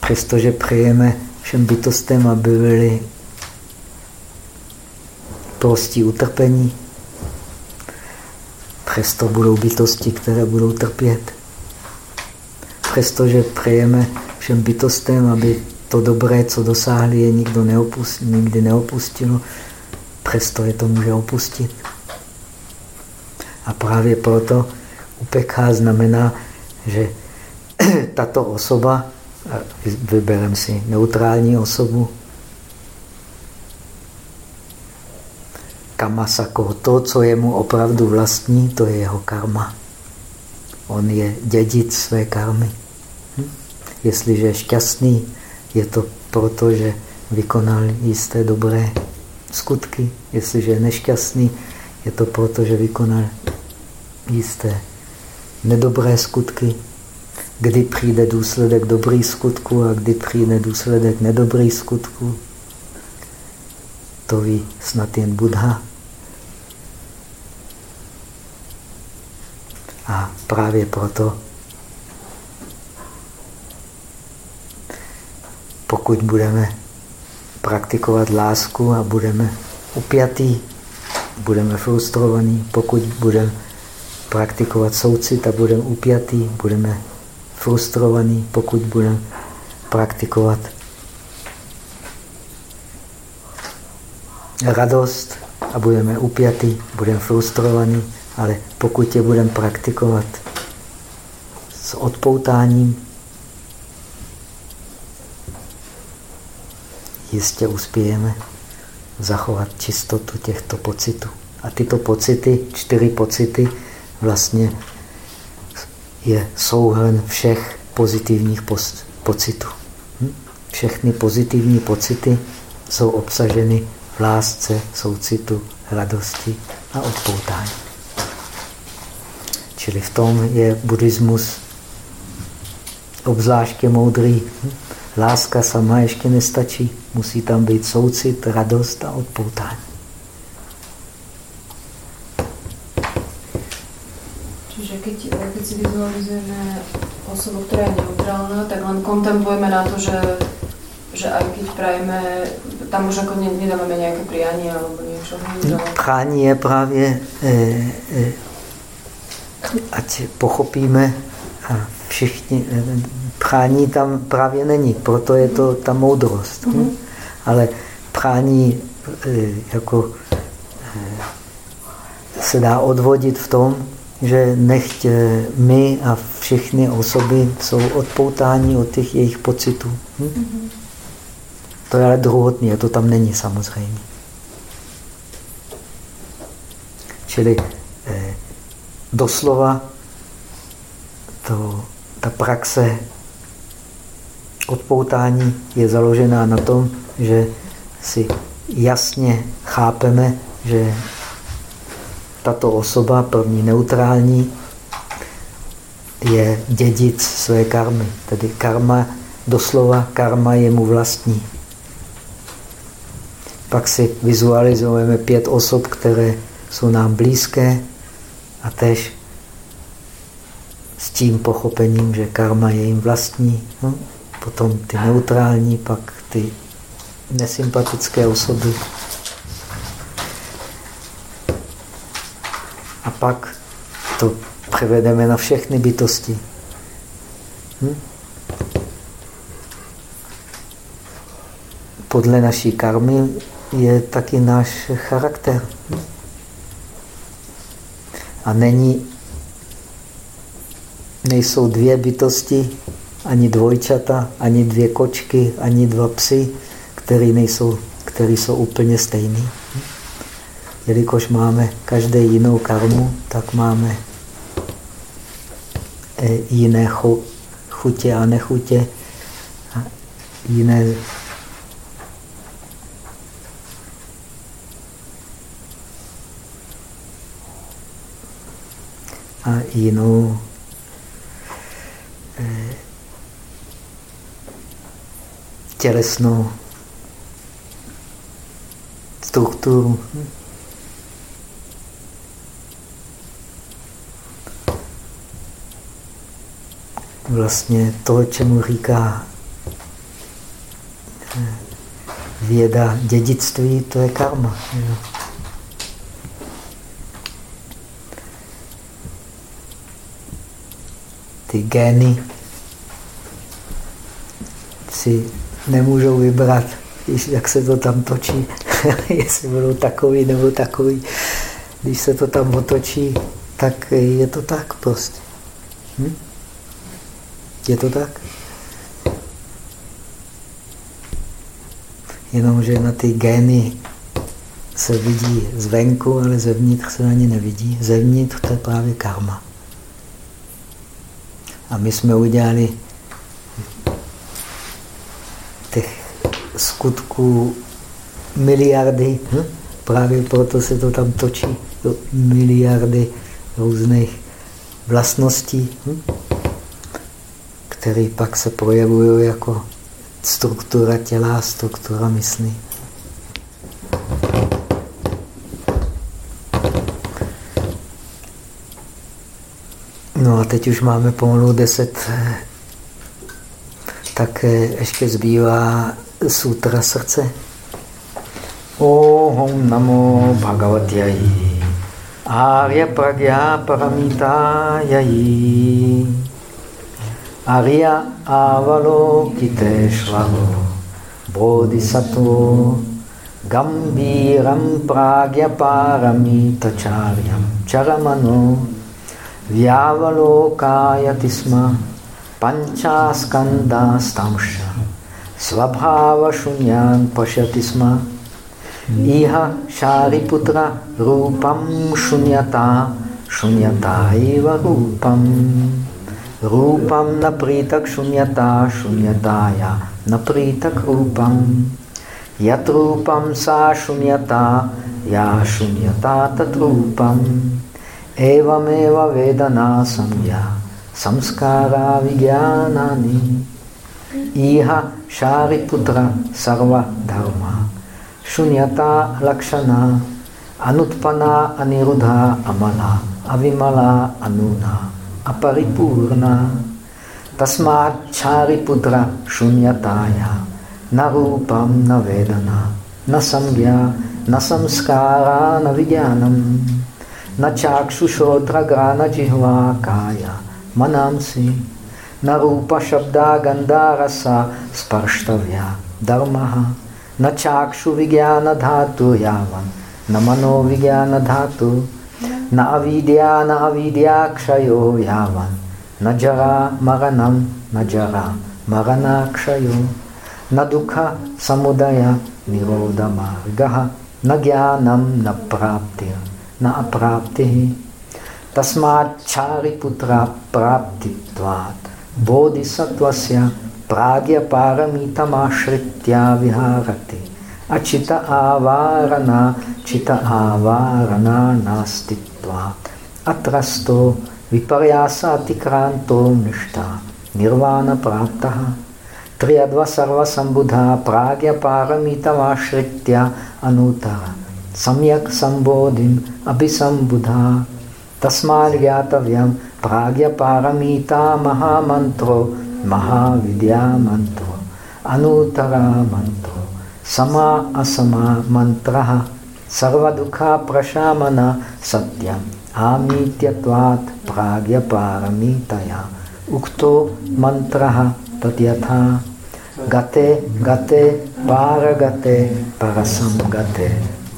Přestože přejeme všem bytostem, aby byli prostí utrpení, přesto budou bytosti, které budou trpět. Přestože přejeme všem bytostem, aby to dobré, co dosáhli, je nikdo neopustil, nikdy neopustil, přesto je to může opustit. A právě proto upeká znamená, že tato osoba, vybereme si neutrální osobu, kamasako, to, co je mu opravdu vlastní, to je jeho karma. On je dědic své karmy. Hm? Jestliže je šťastný, je to proto, že vykonal jisté dobré skutky. Jestliže je nešťastný, je to proto, že vykonal jisté nedobré skutky. Kdy přijde důsledek dobrých skutků a kdy přijde důsledek nedobrých skutků, to ví snad jen Buddha. A právě proto pokud budeme praktikovat lásku a budeme upjatý, budeme frustrovaní, pokud budeme praktikovat soucit a budeme upjatý, budeme frustrovaní, pokud budeme praktikovat radost a budeme upjatý, budeme frustrovaní, ale pokud je budeme praktikovat s odpoutáním, jistě uspějeme zachovat čistotu těchto pocitů. A tyto pocity, čtyři pocity, vlastně je souhrn všech pozitivních pocitů. Hm? Všechny pozitivní pocity jsou obsaženy v lásce, soucitu, radosti a odpoutání. Čili v tom je buddhismus obzvláště moudrý. Hm? Láska sama ještě nestačí. Musí tam být soucit, radost a odpoutání. Čiže keď, keď si vizualizujeme osobu, která je neutrálna, tak len kontemplujeme na to, že, že aj keď prajeme, tam už jako nedáváme nějaké prianie alebo něco. Prání je právě, eh, eh, ať pochopíme a všichni, eh, prání tam právě není, proto je to ta moudrost. Mm -hmm. Ale prání eh, jako eh, se dá odvodit v tom, že nechť eh, my a všechny osoby jsou odpoutáni od těch jejich pocitů. Hm? Mm -hmm. To je ale druhotné, to tam není samozřejmě. Čili eh, doslova to, ta praxe odpoutání je založená na tom, že si jasně chápeme, že tato osoba, první neutrální, je dědic své karmy. Tedy karma, doslova karma je mu vlastní. Pak si vizualizujeme pět osob, které jsou nám blízké a tež s tím pochopením, že karma je jim vlastní. No? Potom ty neutrální, pak ty nesympatické osoby. A pak to převedeme na všechny bytosti. Hm? Podle naší karmy je taky náš charakter. A není, nejsou dvě bytosti, ani dvojčata, ani dvě kočky, ani dva psy, které nejsou, které jsou úplně stejný. Jelikož máme každé jinou karmu, tak máme eh, jiné chutě a nechutě, jiné a jinou tělesnou strukturu. Vlastně to, čemu říká eh, věda dědictví, to je karma. Ty gény si nemůžou vybrat, jak se to tam točí. jestli budou takový nebo takový. Když se to tam otočí, tak je to tak prostě. Hm? Je to tak? Jenomže na ty gény se vidí zvenku, ale zevnitř se ani nevidí. Zevnitř to je právě karma. A my jsme udělali těch skutků miliardy, hm? právě proto se to tam točí, to miliardy různých vlastností, hm? které pak se projevují jako struktura těla, struktura mysli. No a teď už máme pomalu deset, tak ještě zbývá sutra srdce. Om Namo Bhagavatyai. Arya Pragya Paramitayai Arya Avalokiteshvaro Bodhisattva Gambiram Pragya Paramitacharyam Charamano. Vyavalokayati sma Panchaskanda Stamsha Svabhava Shunyan Pashati sma. Iha Shariputra Rupam Shunyata Shunyata Iva Rupam. Rupam Napritak Shunyata Shunyataya Napritak Rupam. Yat Rupam Sa Shunyata Ya Shunyata Tat Rupam. Evameva Vedana Samya संस्काराविज्ञानानि। इह शारिपुत्र सर्वधर्म, शून्यता लक्षणा, अनुत्पन्ना अनिरुद्धा अमला, अविमला अनुना, अपरिपूर्णा। तस्माच्छारिपुत्र शून्यताया, न रूपम न वेदना, न संज्ञा, न संस्कारा न विज्ञानम न चाक्षुश्रोत्रगा न जिह्वा काया manamsi न रूप शब्दा गंधा रसा स्पर्शतव्या धर्म न चाक्षु विज्ञान धातु यावन न मनो विज्ञान धातु न अविद्या न अविद्या क्षयो यावन न जरा मरणम न जरा मरणाक्षयो न दुख समुदय निरोध मार्ग न ज्ञानम न प्राप्ति न अप्राप्ति Tasmat chariputra praptitvat bodhisattvasya pragya paramitamasritya viharati achita avarana chita avarana nastitva atrasto viparyasa atikranto nishta nirvana praptaha triyadva sarva sambudha pragya paramitamasritya anutara samyak sambodhim abhisambudha तस्मात् ज्ञातव्यं प्राज्ञपारमिता महामन्त्रो महाविद्यामन्त्रो अनूतरा मन्त्रो समा असमा मन्त्रः, सर्वदुःखप्रशामन सत्यम्, आमीत्यत्वात् प्राज्ञपारमितया। उक्तो मन्त्रः तद्यथा, गते गते, पारगते, परसं गते,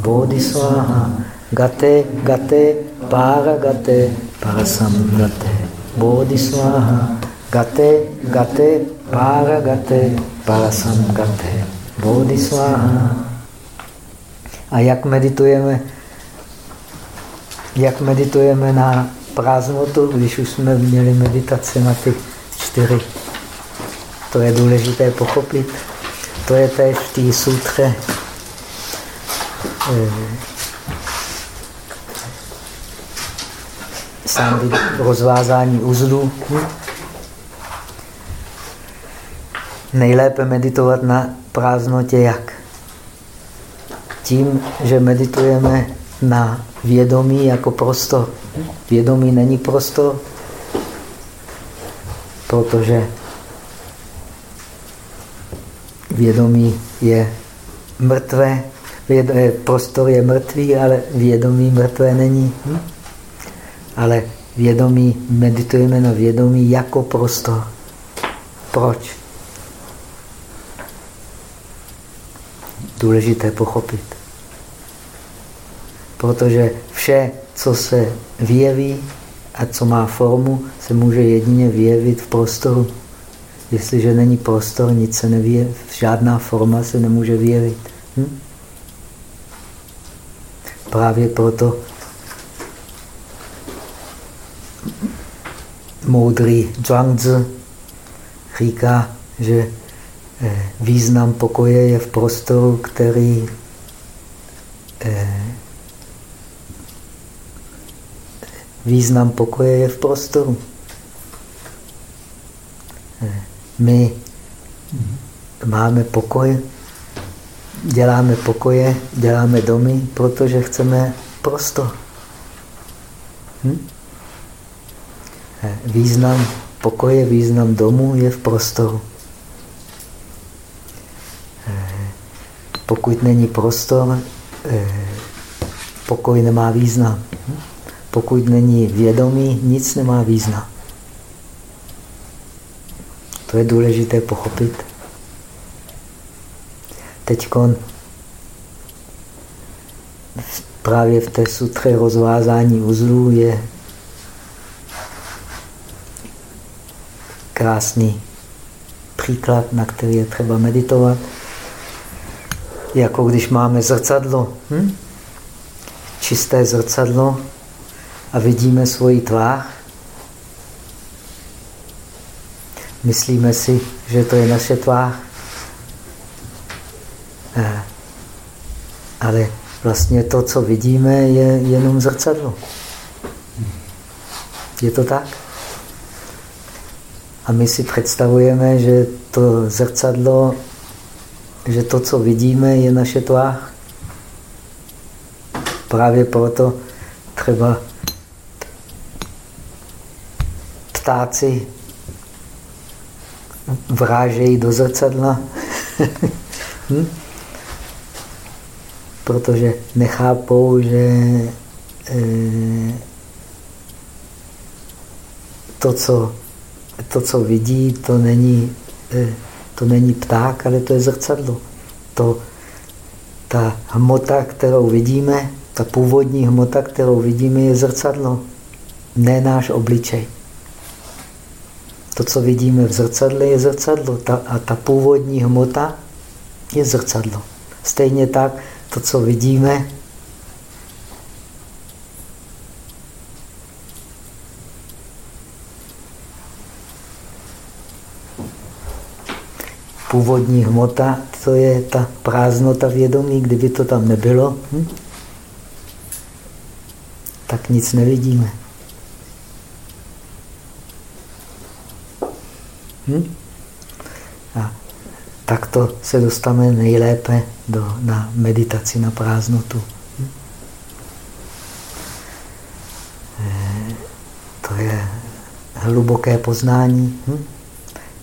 बोधिस्वाहा, गते गते paragate parasam gate bodhiswaha gate gate paragate parasam gate Bodhisváha. A jak meditujeme, jak meditujeme na prázdnotu, když už jsme měli meditaci na ty čtyři. To je důležité pochopit. To je též v té sutře sám rozvázání. Hm? Nejlépe meditovat na prázdnotě jak? Tím, že meditujeme na vědomí jako prostor. Vědomí není prostor, protože vědomí je mrtvé, eh, prostor je mrtvý, ale vědomí mrtvé není. Ale vědomí, meditujeme na vědomí jako prostor. Proč? důležité pochopit. Protože vše, co se vyjeví a co má formu, se může jedině vyjevit v prostoru. Jestliže není prostor, nic se nevyjeví, žádná forma se nemůže vyjevit. Hm? Právě proto moudrý Zhuangzi říká, že Eh, význam pokoje je v prostoru, který eh, význam pokoje je v prostoru. Eh, my máme pokoj, děláme pokoje, děláme domy, protože chceme prostor. Hm? Význam pokoje, význam domu je v prostoru. Pokud není prostor, eh, pokoj nemá význam. Pokud není vědomí, nic nemá význam. To je důležité pochopit. Teď právě v té sutře rozvázání uzlů je krásný příklad, na který je třeba meditovat jako když máme zrcadlo. Hm? Čisté zrcadlo a vidíme svoji tvář. Myslíme si, že to je naše tvář. Eh, ale vlastně to, co vidíme, je jenom zrcadlo. Je to tak? A my si představujeme, že to zrcadlo že to, co vidíme, je naše tvář. Právě proto třeba ptáci vrážejí do zrcadla, hm? protože nechápou, že eh, to, co, to, co vidí, to není eh, to není pták, ale to je zrcadlo. To, ta hmota, kterou vidíme, Ta původní hmota, kterou vidíme, je zrcadlo, ne náš obličej. To, co vidíme v zrcadle, je zrcadlo. Ta, a ta původní hmota je zrcadlo. Stejně tak, to, co vidíme, původní hmota, to je ta prázdnota vědomí, kdyby to tam nebylo, hm? tak nic nevidíme. Hm? A takto se dostaneme nejlépe do, na meditaci na prázdnotu. Hm? E, to je hluboké poznání. Hm?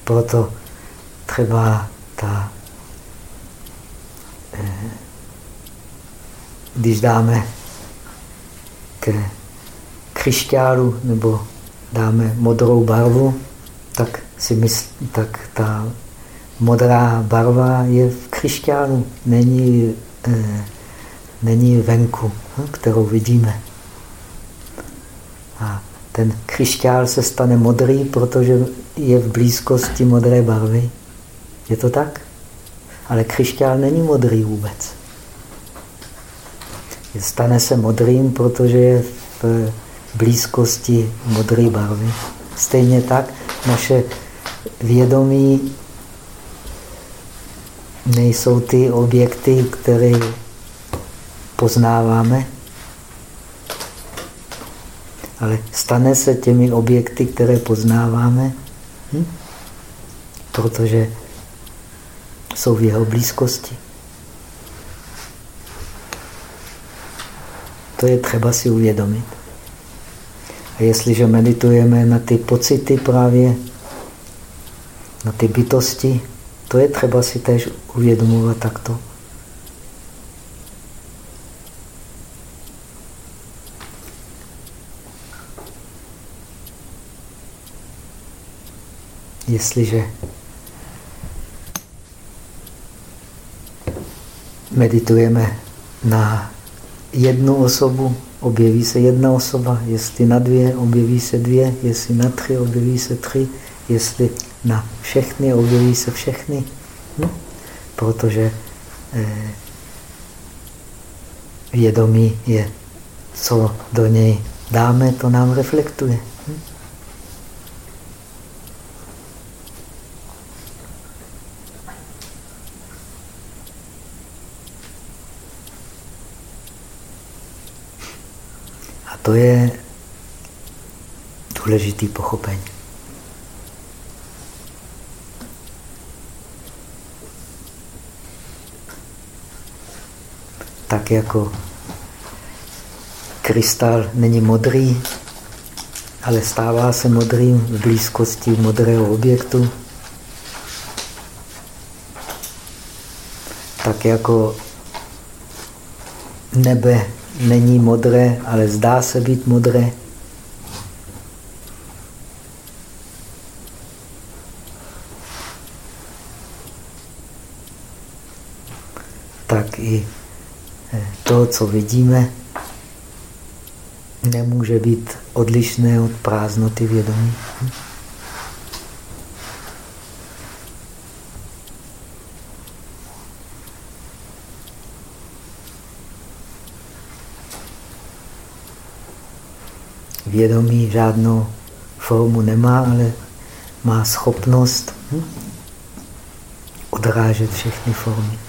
Proto třeba ta, e, když dáme k křišťálu nebo dáme modrou barvu, tak si myslí, tak ta modrá barva je v křišťálu, není, e, není venku, hm, kterou vidíme. A ten křišťál se stane modrý, protože je v blízkosti modré barvy. Je to tak? Ale křišťál není modrý vůbec. Stane se modrým, protože je v blízkosti modré barvy. Stejně tak naše vědomí nejsou ty objekty, které poznáváme, ale stane se těmi objekty, které poznáváme, hm? protože jsou v jeho blízkosti. To je třeba si uvědomit. A jestliže meditujeme na ty pocity právě, na ty bytosti, to je třeba si tež uvědomovat takto. Jestliže meditujeme na jednu osobu, objeví se jedna osoba, jestli na dvě, objeví se dvě, jestli na tři, objeví se tři, jestli na všechny, objeví se všechny. No, protože eh, vědomí je, co do něj dáme, to nám reflektuje. To je důležitý pochopení. tak jako krystal není modrý, ale stává se modrým v blízkosti modrého objektu. Tak jako nebe není modré, ale zdá se být modré. Tak i to, co vidíme, nemůže být odlišné od prázdnoty vědomí. Vědomí žádnou formu nemá, ale má schopnost odrážet všechny formy.